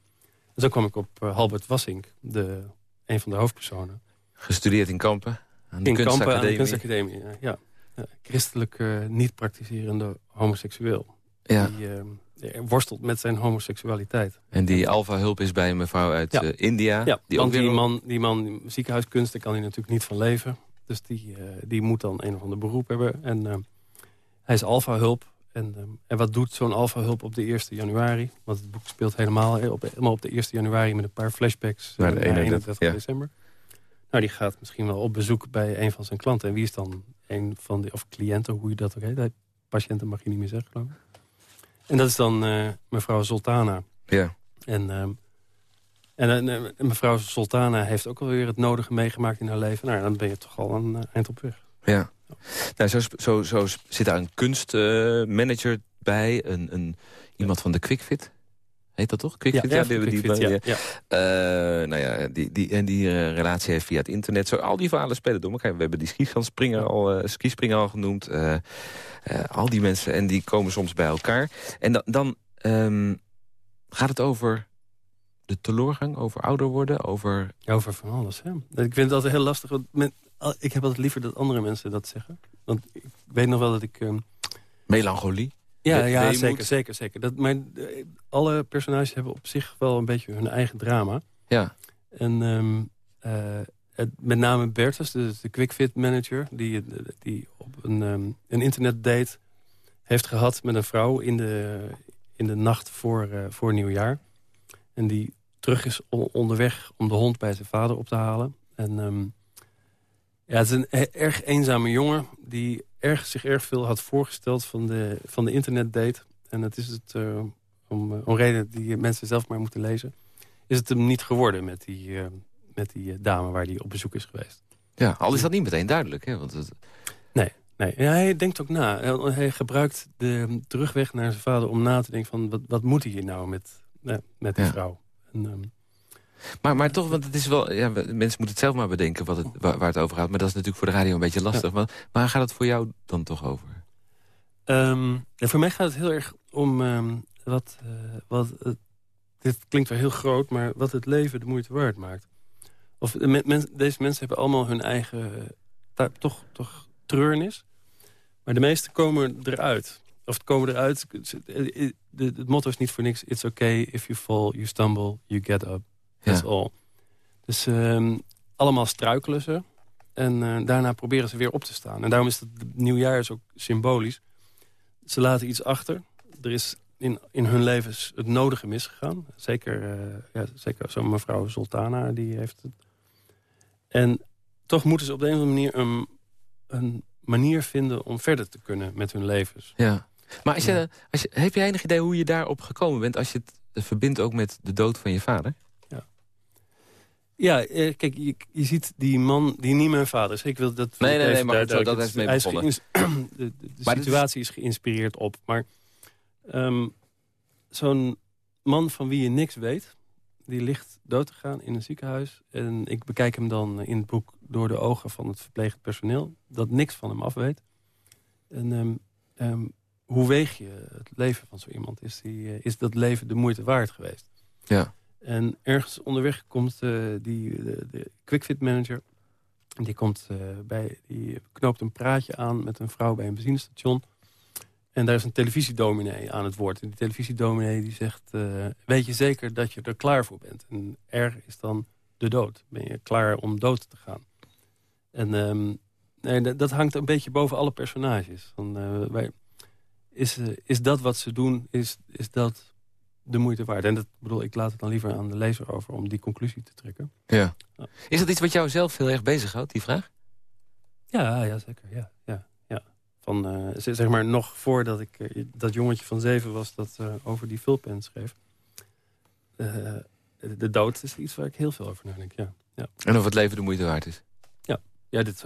En zo kwam ik op Halbert Wassink, de, een van de hoofdpersonen. Gestudeerd in Kampen, aan de In Kampen aan de kunstacademie. ja. ja. Christelijk eh, niet praktiserende homoseksueel. Ja. Die eh, worstelt met zijn homoseksualiteit. En die Alpha Hulp is bij een mevrouw uit Ja. eh, India. Ja, die ook want weer die man, die man ziekenhuiskunst, daar kan hij natuurlijk niet van leven. Dus die, die moet dan een of ander beroep hebben. En hij is alfa-hulp. En, eh, en wat doet zo'n alfa-hulp op de 1 januari? Want het boek speelt helemaal eh, op, helemaal op de 1 januari... met een paar flashbacks eh, Naar de naar 31, 31 ja. december. Nou, die gaat misschien wel op bezoek bij een van zijn klanten. En wie is dan een van die... of cliënten, hoe je dat ook heet. Eh, Patiënten mag je niet meer zeggen, geloof ik. En dat is dan eh, mevrouw Sultana. Ja. En, ehm, en, eh, en mevrouw Sultana heeft ook alweer het nodige meegemaakt in haar leven. Nou, dan ben je toch al een eh, eind op weg. Ja. Nou, zo, zo, zit daar een kunstmanager bij. Een, een, iemand van de QuickFit. Heet dat toch? QuickFit? ja, die, die, die- ja, ja. Eh, nou ja, die, die, en die eh, relatie heeft via het internet. Zo, al die verhalen spelen door elkaar. We hebben die skispringer al, eh, skispringer al genoemd. Eh, eh, al die mensen. En die komen soms bij elkaar. En dan, dan ehm, gaat het over de teleurgang, over ouder worden, over... Ja, over van alles. Hè? Ik vind het altijd heel lastig. Want men- ik heb altijd liever dat andere mensen dat zeggen. Want ik weet nog wel dat ik... ehm, Melancholie. ja, ja zeker, zeker, zeker. Dat, maar eh, alle personages hebben op zich wel een beetje hun eigen drama. Ja. En ehm, eh, het, met name Bertus, de QuickFit manager... die, die op een, ehm, een internetdate heeft gehad met een vrouw... in de, in de nacht voor, eh, voor nieuwjaar. En die terug is on- onderweg om de hond bij zijn vader op te halen. En ehm, ja, het is een e- erg eenzame jongen... die erg, zich erg veel had voorgesteld van de, van de internetdate. En het is het, eh, om, eh, om redenen die mensen zelf maar moeten lezen... is het hem niet geworden met die, eh, met die dame waar hij op bezoek is geweest. Ja, al is dat niet meteen duidelijk. Hè? Want het, Nee, en hij denkt ook na. Hij- gebruikt de terugweg naar zijn vader om na te denken van... wat, wat moet hij hier nou met, met die Ja. vrouw? En, ehm, maar, maar toch, want het is wel... Ja, mensen moeten het zelf maar bedenken wat het, waar, waar het over gaat. Maar dat is natuurlijk voor de radio een beetje lastig. Maar waar gaat het voor jou dan toch over? Ehm, en voor mij gaat het heel erg om ehm, wat, eh, wat dit klinkt wel heel groot, maar wat het leven de moeite waard maakt. Of de men- men- deze mensen hebben allemaal hun eigen ta- toch, toch treurnis. Maar de meeste komen eruit. Of het komen eruit. Het, het motto is niet voor niks. It's okay if you fall, you stumble, you get up. That's all. Dus um, allemaal struikelen ze. En uh, daarna proberen ze weer op te staan. En daarom is het nieuwjaar is ook symbolisch. Ze laten iets achter. Er is in, in hun levens het nodige misgegaan. Zeker, uh, ja, zeker zo'n mevrouw Sultana, die heeft het. En toch moeten ze op de een of andere manier een, een manier vinden... om verder te kunnen met hun levens. Ja. Maar als je, als je, heb je enig idee hoe je daarop gekomen bent... als je het verbindt ook met de dood van je vader? Ja, eh, kijk, je, je ziet die man die niet mijn vader is. Ik wil dat nee, nee, nee, maar dat is mee begonnen. Is de, de, de situatie is... is... geïnspireerd op. Maar um, zo'n man van wie je niks weet... die ligt dood te gaan in een ziekenhuis. En ik bekijk hem dan in het boek door de ogen van het verpleegd personeel... dat niks van hem af weet. En um, um, hoe weeg je het leven van zo iemand? Is, die, uh, is dat leven de moeite waard geweest? Ja. En ergens onderweg komt uh, die, de, quickfit manager... die, komt, uh, bij, die knoopt een praatje aan met een vrouw bij een benzinestation... En daar is een televisiedominee aan het woord. En die televisiedominee die zegt... Uh, weet je zeker dat je er klaar voor bent? En R is dan de dood. Ben je klaar om dood te gaan? En um, nee, dat hangt een beetje boven alle personages. Van, is, is dat wat ze doen, is, is dat de moeite waard? En dat bedoel, ik laat het dan liever aan de lezer over... om die conclusie te trekken. Ja. ja. Is dat iets wat jou zelf heel erg bezighoudt, die vraag? Ja, ja zeker. Ja, ja. Van, uh, zeg maar nog voordat ik uh, dat jongetje van zeven was... dat uh, over die vulpen schreef. de dood is iets waar ik heel veel over nadenk, ja. ja. En of het leven de moeite waard is? Ja, ja dit,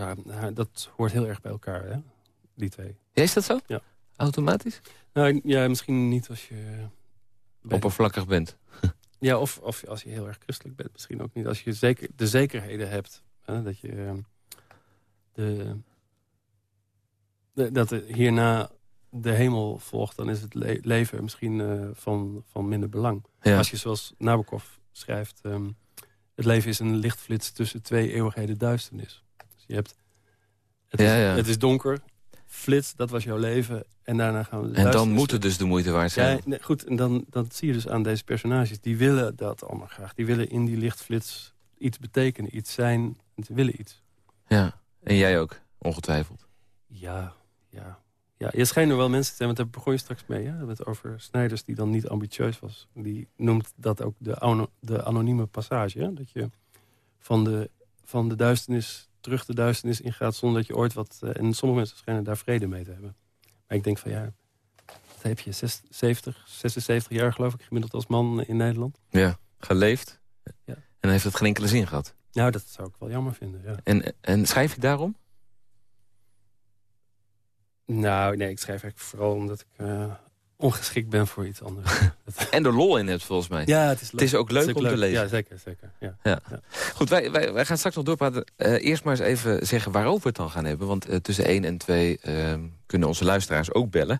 dat hoort heel erg bij elkaar, hè? die twee. Ja, is dat zo? Ja. Automatisch? Nou, ja, misschien niet als je... Oppervlakkig bent. ja, of, of als je heel erg christelijk bent. Misschien ook niet. Als je zeker, de zekerheden hebt. Hè, dat je de dat hierna de hemel volgt... dan is het le leven misschien uh, van, van minder belang. Ja. Als je zoals Nabokov schrijft... Um, het leven is een lichtflits tussen twee eeuwigheden duisternis. Dus je hebt, het, ja, is, ja. het is donker, flits, dat was jouw leven. En daarna gaan we... En dan moet het dus de moeite waard zijn. Ja, nee, goed, en dan, dan zie je dus aan deze personages... die willen dat allemaal graag. Die willen in die lichtflits iets betekenen, iets zijn. En ze willen iets. Ja, en jij ook, ongetwijfeld. Ja, ja. Ja, je schijnt er wel mensen te zijn, want daar begon je straks mee. Hè? Met over Snijders die dan niet ambitieus was. Die noemt dat ook de, de anonieme passage. Hè? Dat je van de, van de duisternis terug de duisternis ingaat... zonder dat je ooit wat... Uh, en sommige mensen schijnen daar vrede mee te hebben. Maar ik denk van ja, dat heb je 70, 76 jaar geloof ik gemiddeld als man in Nederland. Ja, geleefd. Ja. En heeft het geen enkele zin gehad. Nou, dat zou ik wel jammer vinden, ja. En, en schrijf je daarom? Nou, nee, ik schrijf eigenlijk vooral omdat ik uh, ongeschikt ben voor iets anders. en er lol in hebt, volgens mij. Ja, het is, leuk. Het is ook leuk is ook om leuk. te lezen. Ja, zeker. zeker. Ja. ja. ja. Goed, wij, wij, wij gaan straks nog doorpraten. Uh, eerst maar eens even zeggen waarover we het dan gaan hebben. Want uh, tussen 1 en 2 kunnen onze luisteraars ook bellen.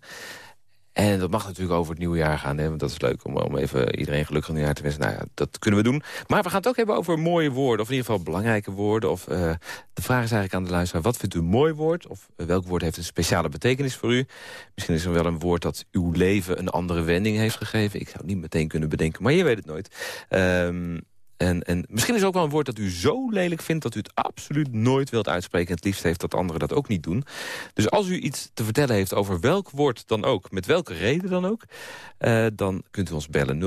En dat mag natuurlijk over het nieuwe jaar gaan. Hè, want dat is leuk om, om even iedereen gelukkig nieuwjaar te wensen. Nou ja, dat kunnen we doen. Maar we gaan het ook hebben over mooie woorden. Of in ieder geval belangrijke woorden. Of, uh, de vraag is eigenlijk aan de luisteraar. Wat vindt u een mooi woord? Of uh, welk woord heeft een speciale betekenis voor u? Misschien is er wel een woord dat uw leven een andere wending heeft gegeven. Ik zou het niet meteen kunnen bedenken. Maar je weet het nooit. Um, en, en misschien is ook wel een woord dat u zo lelijk vindt... dat u het absoluut nooit wilt uitspreken. En het liefst heeft dat anderen dat ook niet doen. Dus als u iets te vertellen heeft over welk woord dan ook... met welke reden dan ook... Uh, dan kunt u ons bellen 0800-1121.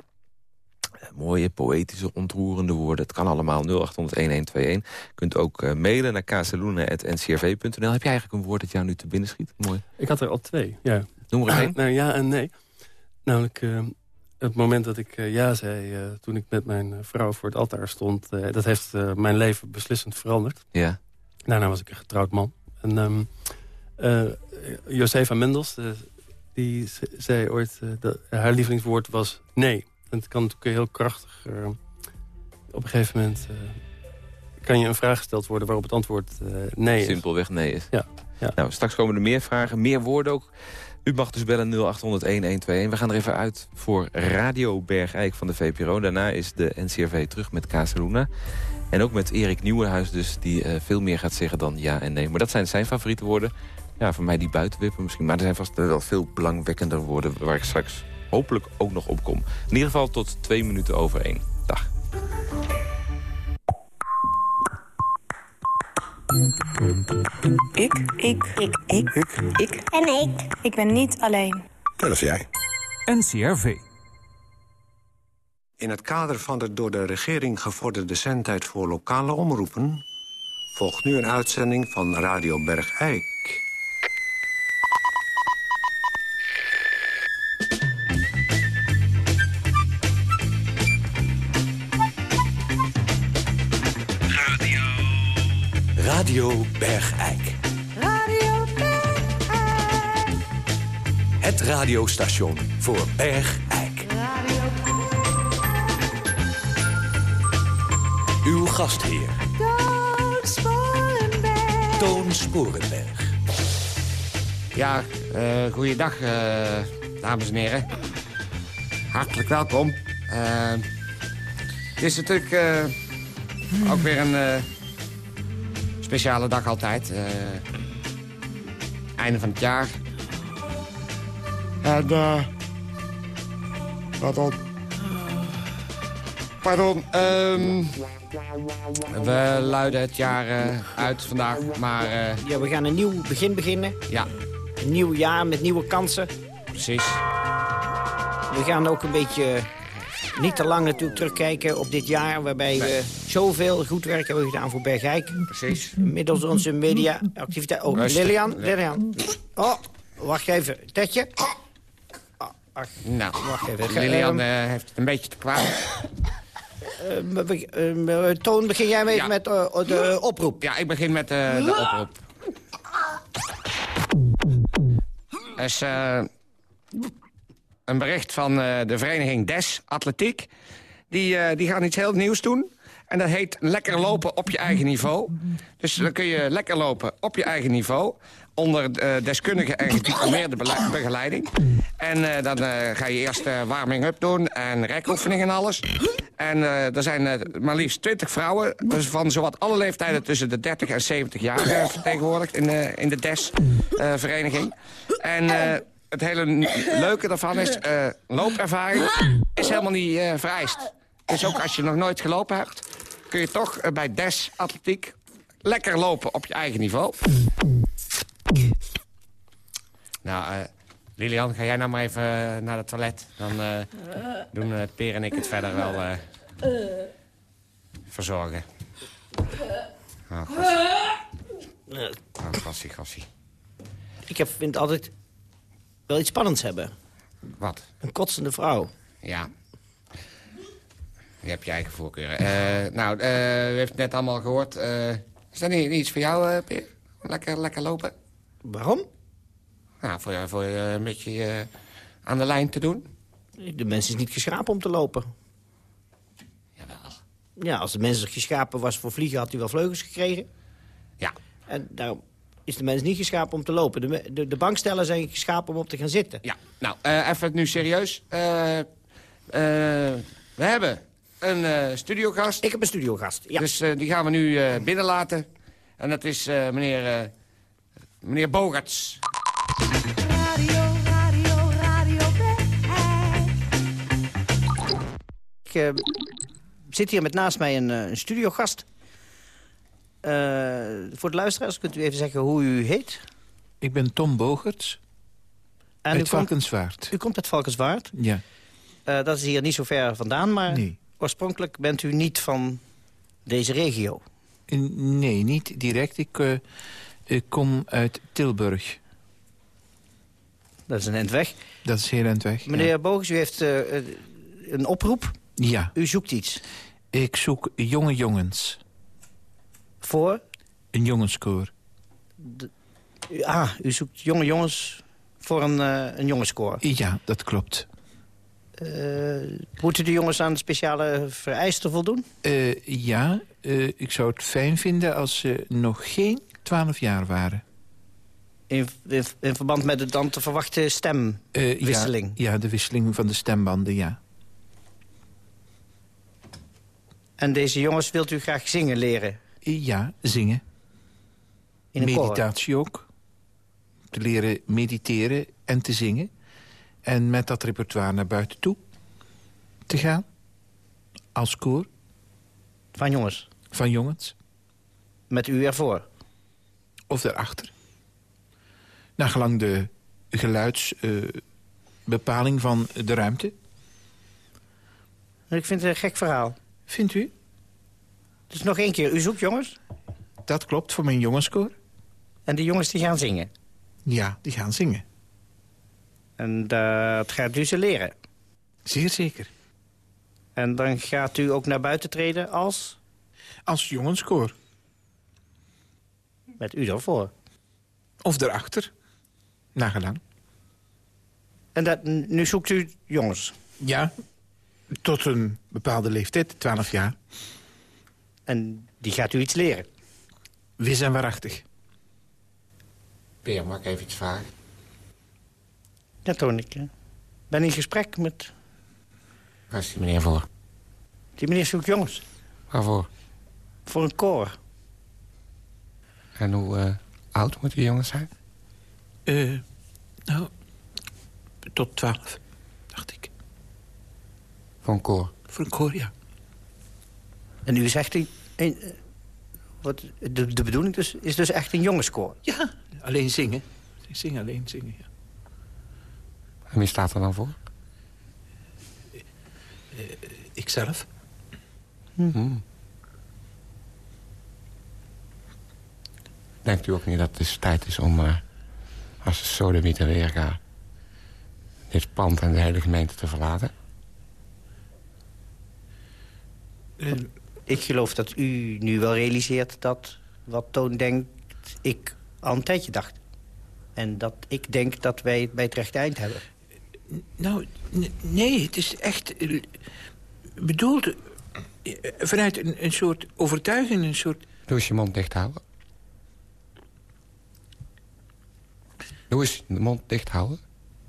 0800-1121. Mooie, poëtische, ontroerende woorden. Het kan allemaal 0800-1121. kunt ook uh, mailen naar kazeluna.ncrv.nl. Heb je eigenlijk een woord dat jou nu te binnen schiet? Mooi. Ik had er al twee, ja. Noem er één. nou, ja en nee. Namelijk... Uh, het moment dat ik uh, ja zei, uh, toen ik met mijn vrouw voor het altaar stond... Uh, dat heeft mijn leven beslissend veranderd. Ja. Daarna was ik een getrouwd man. En um, Josefa Mendels, die zei ooit... dat haar lievelingswoord was nee. En het kan natuurlijk heel krachtig... op een gegeven moment kan je een vraag gesteld worden... waarop het antwoord nee is. Simpelweg nee is. Ja. ja. Nou, straks komen er meer vragen, meer woorden ook U mag dus bellen 0800-1121. We gaan er even uit voor Radio Bergijk van de VPRO. Daarna is de NCRV terug met Casaluna. En ook met Erik Nieuwenhuis dus, die uh, veel meer gaat zeggen dan ja en nee. Maar dat zijn zijn favoriete woorden. Ja, voor mij die buitenwippen misschien. Maar er zijn vast wel veel belangwekkender woorden... waar ik straks hopelijk ook nog op kom. In ieder geval tot twee minuten over één. Dag. Ik. Ik. Ik. Ik. Ik. Ik. En ik. Ik ben niet alleen. Dat is jij. NCRV. In het kader van de door de regering gevorderde zendtijd voor lokale omroepen... volgt nu een uitzending van Radio Bergijk. Radio Bergijk. Radio Bergijk. Het radiostation voor Bergijk. Uw gastheer. Toon Sporenberg. Toon Sporenberg. Ja, uh, goeiedag, uh, dames en heren. Hartelijk welkom. Uh, het is natuurlijk ook weer een speciale dag altijd. einde van het jaar. En, uh, pardon. Pardon, um, we luiden het jaar uh, uit vandaag, maar... Uh, ja, we gaan een nieuw begin beginnen. Ja. Een nieuw jaar met nieuwe kansen. Precies. We gaan ook een beetje niet te lang natuurlijk terugkijken op dit jaar... waarbij we zoveel goed werk hebben gedaan voor Bergijk. Precies. Middels onze mediaactiviteit. Oh, Rustig. Lilian, Lilian. Oh, wacht even. Tetje. Oh, ach, Nou, wacht even. Lilian Ehm, eh, heeft het een beetje te kwaad. eh, be- eh, Toon, begin jij mee Ja. met eh, de oproep. Ja, ik begin met eh, de oproep. Eh, een bericht van eh, de vereniging DES Atletiek. Die, eh, die gaan iets heel nieuws doen. En dat heet lekker lopen op je eigen niveau. Dus dan kun je lekker lopen op je eigen niveau. Onder eh, deskundige en gediplomeerde begeleiding. En dan ga je eerst warming-up doen en rekoefeningen en alles. En er zijn maar liefst 20 vrouwen dus van zowat alle leeftijden tussen de 30 en 70 jaar vertegenwoordigd in, in de DES-vereniging. en het hele leuke daarvan is, eh, loopervaring is helemaal niet eh, vereist. Dus ook als je nog nooit gelopen hebt, kun je toch eh, bij DES Atletiek lekker lopen op je eigen niveau. Nou, eh, Lilian, ga jij nou maar even naar het toilet. Dan eh, doen Peer en ik het verder wel eh, verzorgen. Oh, gassie. Oh, gassie, gassie. Ik heb, vind altijd wel iets spannends hebben. Wat? Een kotsende vrouw. Ja. Je hebt je eigen voorkeuren. Eh, nou, eh, u heeft het net allemaal gehoord. Eh, is dat niet, iets voor jou, Peer? Lekker, lekker lopen? Waarom? Nou, voor, je- voor een beetje aan de lijn te doen. De mens is niet geschapen om te lopen. Jawel. Ja, als de mens geschapen was voor vliegen, had hij wel vleugels gekregen. Ja. En daarom is de mens niet geschapen om te lopen. De, de, de bankstellen zijn geschapen om op te gaan zitten. Ja, nou, eh, even nu serieus. Eh, eh, we hebben een eh, studiogast. Ik heb een studiogast, ja. Dus eh, die gaan we nu eh, binnenlaten. En dat is eh, meneer, eh, meneer Bogarts. Radio, radio, radio. Ik zit hier met naast mij een, eh, een studiogast. Eh, voor de luisteraars kunt u even zeggen hoe u heet. Ik ben Tom Bogerts En uit u komt, Valkenswaard. u komt uit Valkenswaard. Ja, Eh, dat is hier niet zo ver vandaan, maar nee. oorspronkelijk bent u niet van deze regio. Nee, niet direct. Ik, eh, ik kom uit Tilburg. Dat is een eind weg. Dat is heel eind weg. ja. Meneer Bogus, u heeft een oproep. Ja, U zoekt iets. ik zoek jonge jongens. Voor? Een jongenskoor. Ah, u zoekt jonge jongens voor een, eh een jongenskoor. Ja, dat klopt. Eh, moeten de jongens aan speciale vereisten voldoen? Eh, ja, ik zou het fijn vinden als ze nog geen twaalf jaar waren. In, in, in verband met de dan te verwachten stemwisseling. ja, ja, de wisseling van de stembanden, ja. En deze jongens wilt u graag zingen leren? Ja, zingen. In een koor? Meditatie ook. Te leren mediteren en te zingen. En met dat repertoire naar buiten toe te gaan. Als koor. Van jongens? Van jongens. Met u ervoor? Of daarachter. Naar gelang de geluidsbepaling van de ruimte. Ik vind het een gek verhaal. Vindt u? Dus nog één keer, u zoekt jongens? Dat klopt, voor mijn jongenskoor. En de jongens die gaan zingen? Ja, die gaan zingen. En dat gaat u ze leren? Zeer zeker. En dan gaat u ook naar buiten treden als? Als jongenskoor. Met u ervoor? Of daarachter. Nagelang. En dat, nu zoekt u jongens? Ja, tot een bepaalde leeftijd, 12 jaar. En die gaat u iets leren? Wis en waarachtig. Peer, mag ik even iets vragen? Ja, Toon, ik ben in gesprek met... Waar is die meneer voor? Die meneer zoekt jongens. Waarvoor? Voor een koor. En hoe eh, oud moet die jongens zijn? Eh, nou, tot 12, dacht ik. Voor een koor? Voor een koor, ja. En u zegt... Een, een, eh, wat, de, de bedoeling dus, is dus echt een jongenskoor? Ja, alleen zingen. Zingen, alleen zingen, ja. En wie staat er dan voor? Ikzelf. Hmm. Denkt u ook niet dat het dus tijd is om, eh, als de sodemieter weer gaat... dit pand en de hele gemeente te verlaten? Ik geloof dat u nu wel realiseert dat wat Toon denkt... ik al een tijdje dacht. En dat ik denk dat wij het bij het rechte eind hebben. Nou, nee, het is echt eh, bedoeld eh, vanuit een, een soort overtuiging, een soort... Doe eens je mond dicht houden. Doe eens de mond dicht houden.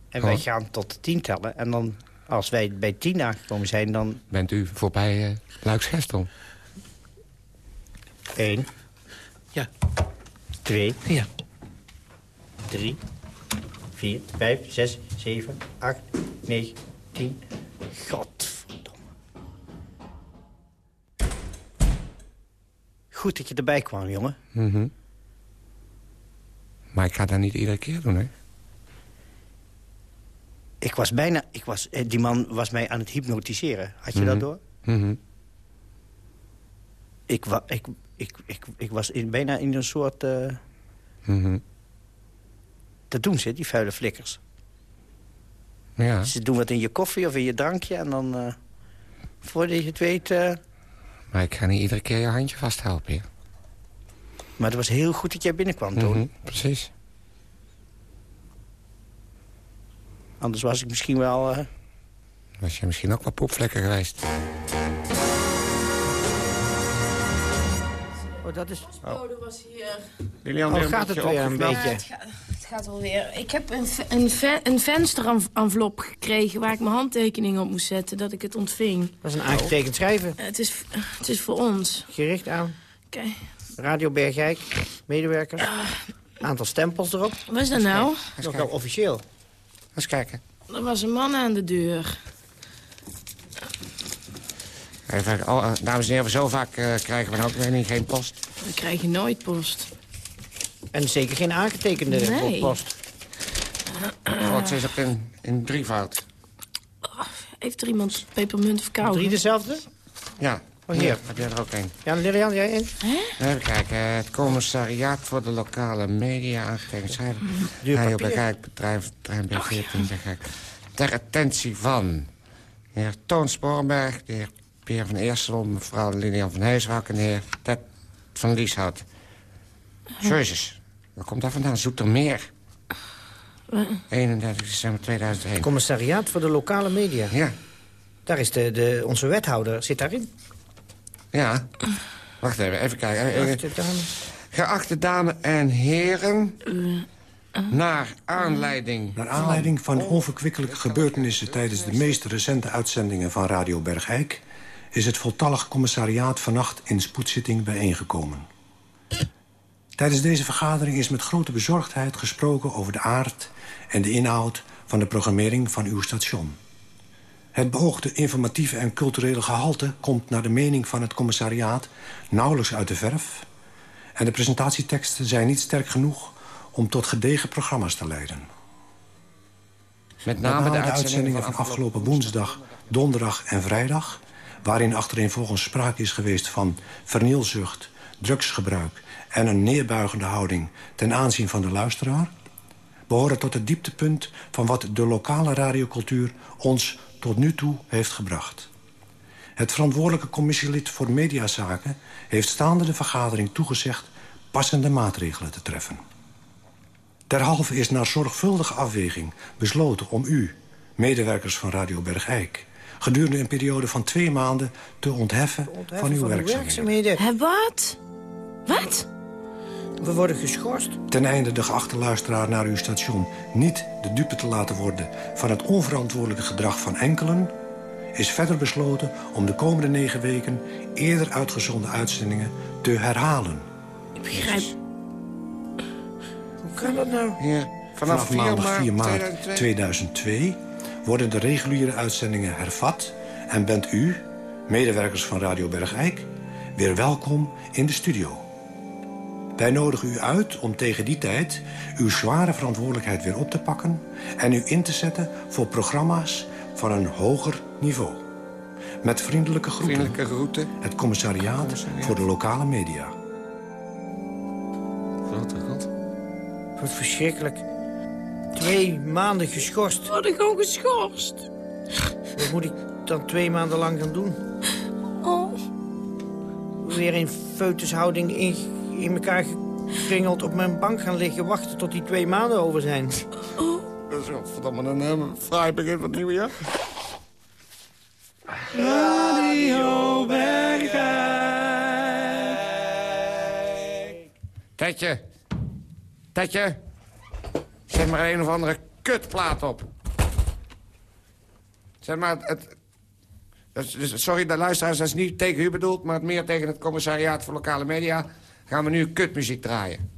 En wij gaan tot tien tellen. En dan, als wij bij tien aangekomen zijn, dan... Bent u voorbij uh, Luiksgestel? Eén. Ja. Twee. Ja. Drie. Vier. Vijf. Zes. Zeven. Acht. Negen. Tien. Godverdomme. Goed dat je erbij kwam, jongen. Mhm. Maar ik ga dat niet iedere keer doen, hè? Ik was bijna... Ik was, eh, die man was mij aan het hypnotiseren. Had je dat Mhm. door? Mhm. Ik, wa, ik, ik, ik, ik was in, bijna in een soort... eh, Mhm. dat doen ze, die vuile flikkers. Ja. Ze doen wat in je koffie of in je drankje en dan... eh, voordat je het weet... eh, Maar ik ga niet iedere keer je handje vasthelpen, hè? maar het was heel goed dat jij binnenkwam, Toon. Mhm, Precies. Anders was ik misschien wel... eh, Was je misschien ook wel poepvlekken geweest? Oh, dat is... Oh, dat was hier... Lilian, Oh, gaat het weer een beetje? Het gaat, het gaat wel weer. Ik heb een, een, een vensterenvelop gekregen waar ik mijn handtekening op moest zetten, dat ik het ontving. Dat is een aangetekend schrijven. Het is, het is voor ons. Gericht aan Oké. Radio Bergijk, medewerkers. Aantal stempels erop. Wat is dat nou? Dat is wel officieel. Eens kijken. Er was een man aan de deur. Even, oh, eh, dames en heren, zo vaak eh, krijgen we nou ook weer niet geen post. We krijgen nooit post. En zeker geen aangetekende Nee. post. Oh, het is ook in, in drievoud. Heeft er iemand pepermunt of kou? Drie dezelfde? Ja. Oh, hier. Heb jij er ook een? Ja, Lilian, jij in? Even kijken. Het commissariaat voor de lokale media aangetekend schrijven. Duur Radio papier. Begijk, bedrijf, trein B14 Begijk. Ter attentie van de heer Toon Sporenberg, de heer Peer van Eersel, mevrouw Lilian van Heeswak en de heer Ted van Lieshout. Jezus, waar komt dat vandaan? Zoetermeer. 31 december 2001. Commissariaat voor de lokale media. Ja. Daar is de, de, onze wethouder, zit daarin. Ja. Wacht even, even kijken. Eh, eh, Geachte dames. Geachte dames en heren. Naar aanleiding... Naar aanleiding van onverkwikkelijke gebeurtenissen... tijdens de meest recente uitzendingen van Radio Bergijk... is het voltallig commissariaat vannacht in spoedzitting bijeengekomen. Tijdens deze vergadering is met grote bezorgdheid gesproken... over de aard en de inhoud van de programmering van uw station. Het beoogde informatieve en culturele gehalte... komt naar de mening van het commissariaat nauwelijks uit de verf... en de presentatieteksten zijn niet sterk genoeg om tot gedegen programma's te leiden. Met name, de, uitzendingen van afgelopen woensdag, donderdag en vrijdag... waarin achtereenvolgens sprake is geweest van vernielzucht, drugsgebruik... en een neerbuigende houding ten aanzien van de luisteraar... behoren tot het dieptepunt van wat de lokale radiocultuur ons tot nu toe heeft gebracht. Het verantwoordelijke commissielid voor mediazaken... heeft staande de vergadering toegezegd passende maatregelen te treffen. Derhalve is na zorgvuldige afweging besloten om u, medewerkers van Radio Bergijk... gedurende een periode van twee maanden te ontheffen, van uw werkzaamheden. Hè, wat? Wat? We worden geschorst. Ten einde de geachte luisteraar naar uw station niet de dupe te laten worden... van het onverantwoordelijke gedrag van enkelen... is verder besloten om de komende negen weken... eerder uitgezonden uitzendingen te herhalen. Ik begrijp... Hoe kan dat nou? Ja, Vanaf, vanaf 4 maandag maart 4 maart 2002. 2002 worden de reguliere uitzendingen hervat... en bent u, medewerkers van Radio Bergijk, weer welkom in de studio. Wij nodigen u uit om tegen die tijd uw zware verantwoordelijkheid weer op te pakken... en u in te zetten voor programma's van een hoger niveau. Met vriendelijke groeten. Vriendelijke groeten. Het commissariaat voor de lokale media. Grote god. Wat verschrikkelijk. Twee maanden geschorst. Word ik gewoon geschorst? Wat moet ik dan twee maanden lang gaan doen? Oh. Weer in feutushouding in, in elkaar gekringeld op mijn bank gaan liggen... wachten tot die twee maanden over zijn. Dat is wel verdomme een uh, fraai begin van het nieuwe jaar. Radio Tetje. Tetje. Zet maar een of andere kutplaat op. Zeg maar, het... dat is- dus- sorry, de luisteraars, dat is niet tegen u bedoeld... maar meer tegen het commissariaat voor lokale media... gaan we nu kutmuziek draaien.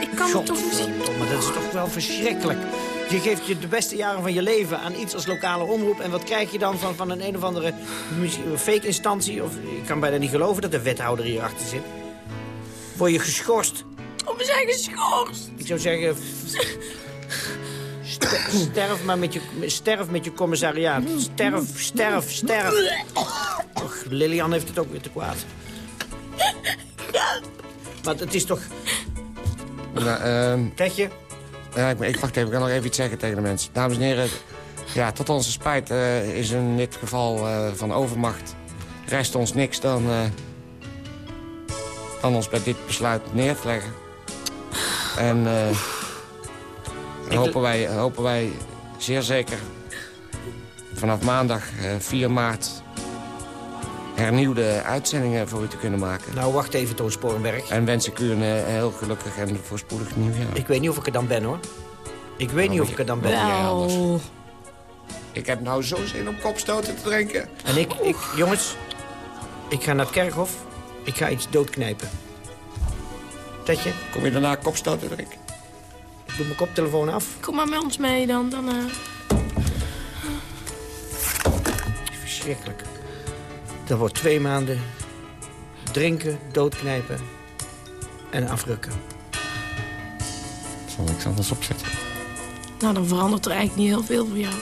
Ik kan het toch niet... Maar dat is toch wel verschrikkelijk. Je geeft je de beste jaren van je leven aan iets als lokale omroep... en wat krijg je dan van, van een een of andere fake-instantie? Of, ik kan bijna niet geloven dat de wethouder hierachter zit. Word je geschorst? Oh, we zijn geschorst. Ik zou zeggen... ster- Sterf maar met je, sterf met je commissariaat. Sterf, sterf, sterf. Och, Lilian heeft het ook weer te kwaad. Maar het is toch... Nou, ehm, Tetje? Ja, ik, ik, wacht even, ik kan nog even iets zeggen tegen de mensen. Dames en heren, ja, tot onze spijt eh, is in dit geval eh, van overmacht... rest ons niks dan, eh, dan ons bij dit besluit neer te leggen. En eh, hopen, wij, hopen wij zeer zeker vanaf maandag eh, 4 maart... hernieuwde uitzendingen voor u te kunnen maken. Nou, wacht even, Toon Sporenberg. En wens ik u een eh, heel gelukkig en voorspoedig nieuwjaar. Ik weet niet of ik er dan ben, hoor. Ik weet niet of ik er dan ben. Ik heb nou zo zin om kopstoten te drinken. En ik, ik, jongens, ik ga naar het kerkhof. Ik ga iets doodknijpen. Tetje, Kom je daarna kopstoten drinken? ik doe mijn koptelefoon af. Kom maar met ons mee dan. dan eh. Verschrikkelijk. Dat wordt twee maanden drinken, doodknijpen en afrukken. Zal ik anders opzetten? Nou, dan verandert er eigenlijk niet heel veel voor jou.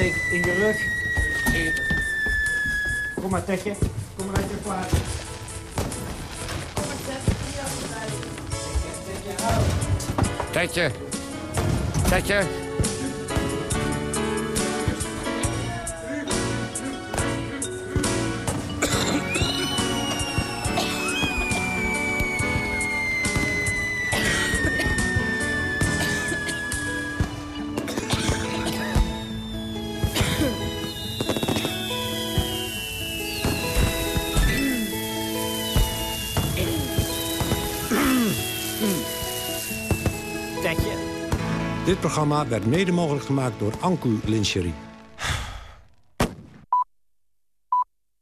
Dolksteek in je rug. Kom maar, Tetje. Kom maar uit je plaats. Tetje. Tetje. Dit programma werd mede mogelijk gemaakt door Anku Lincherie.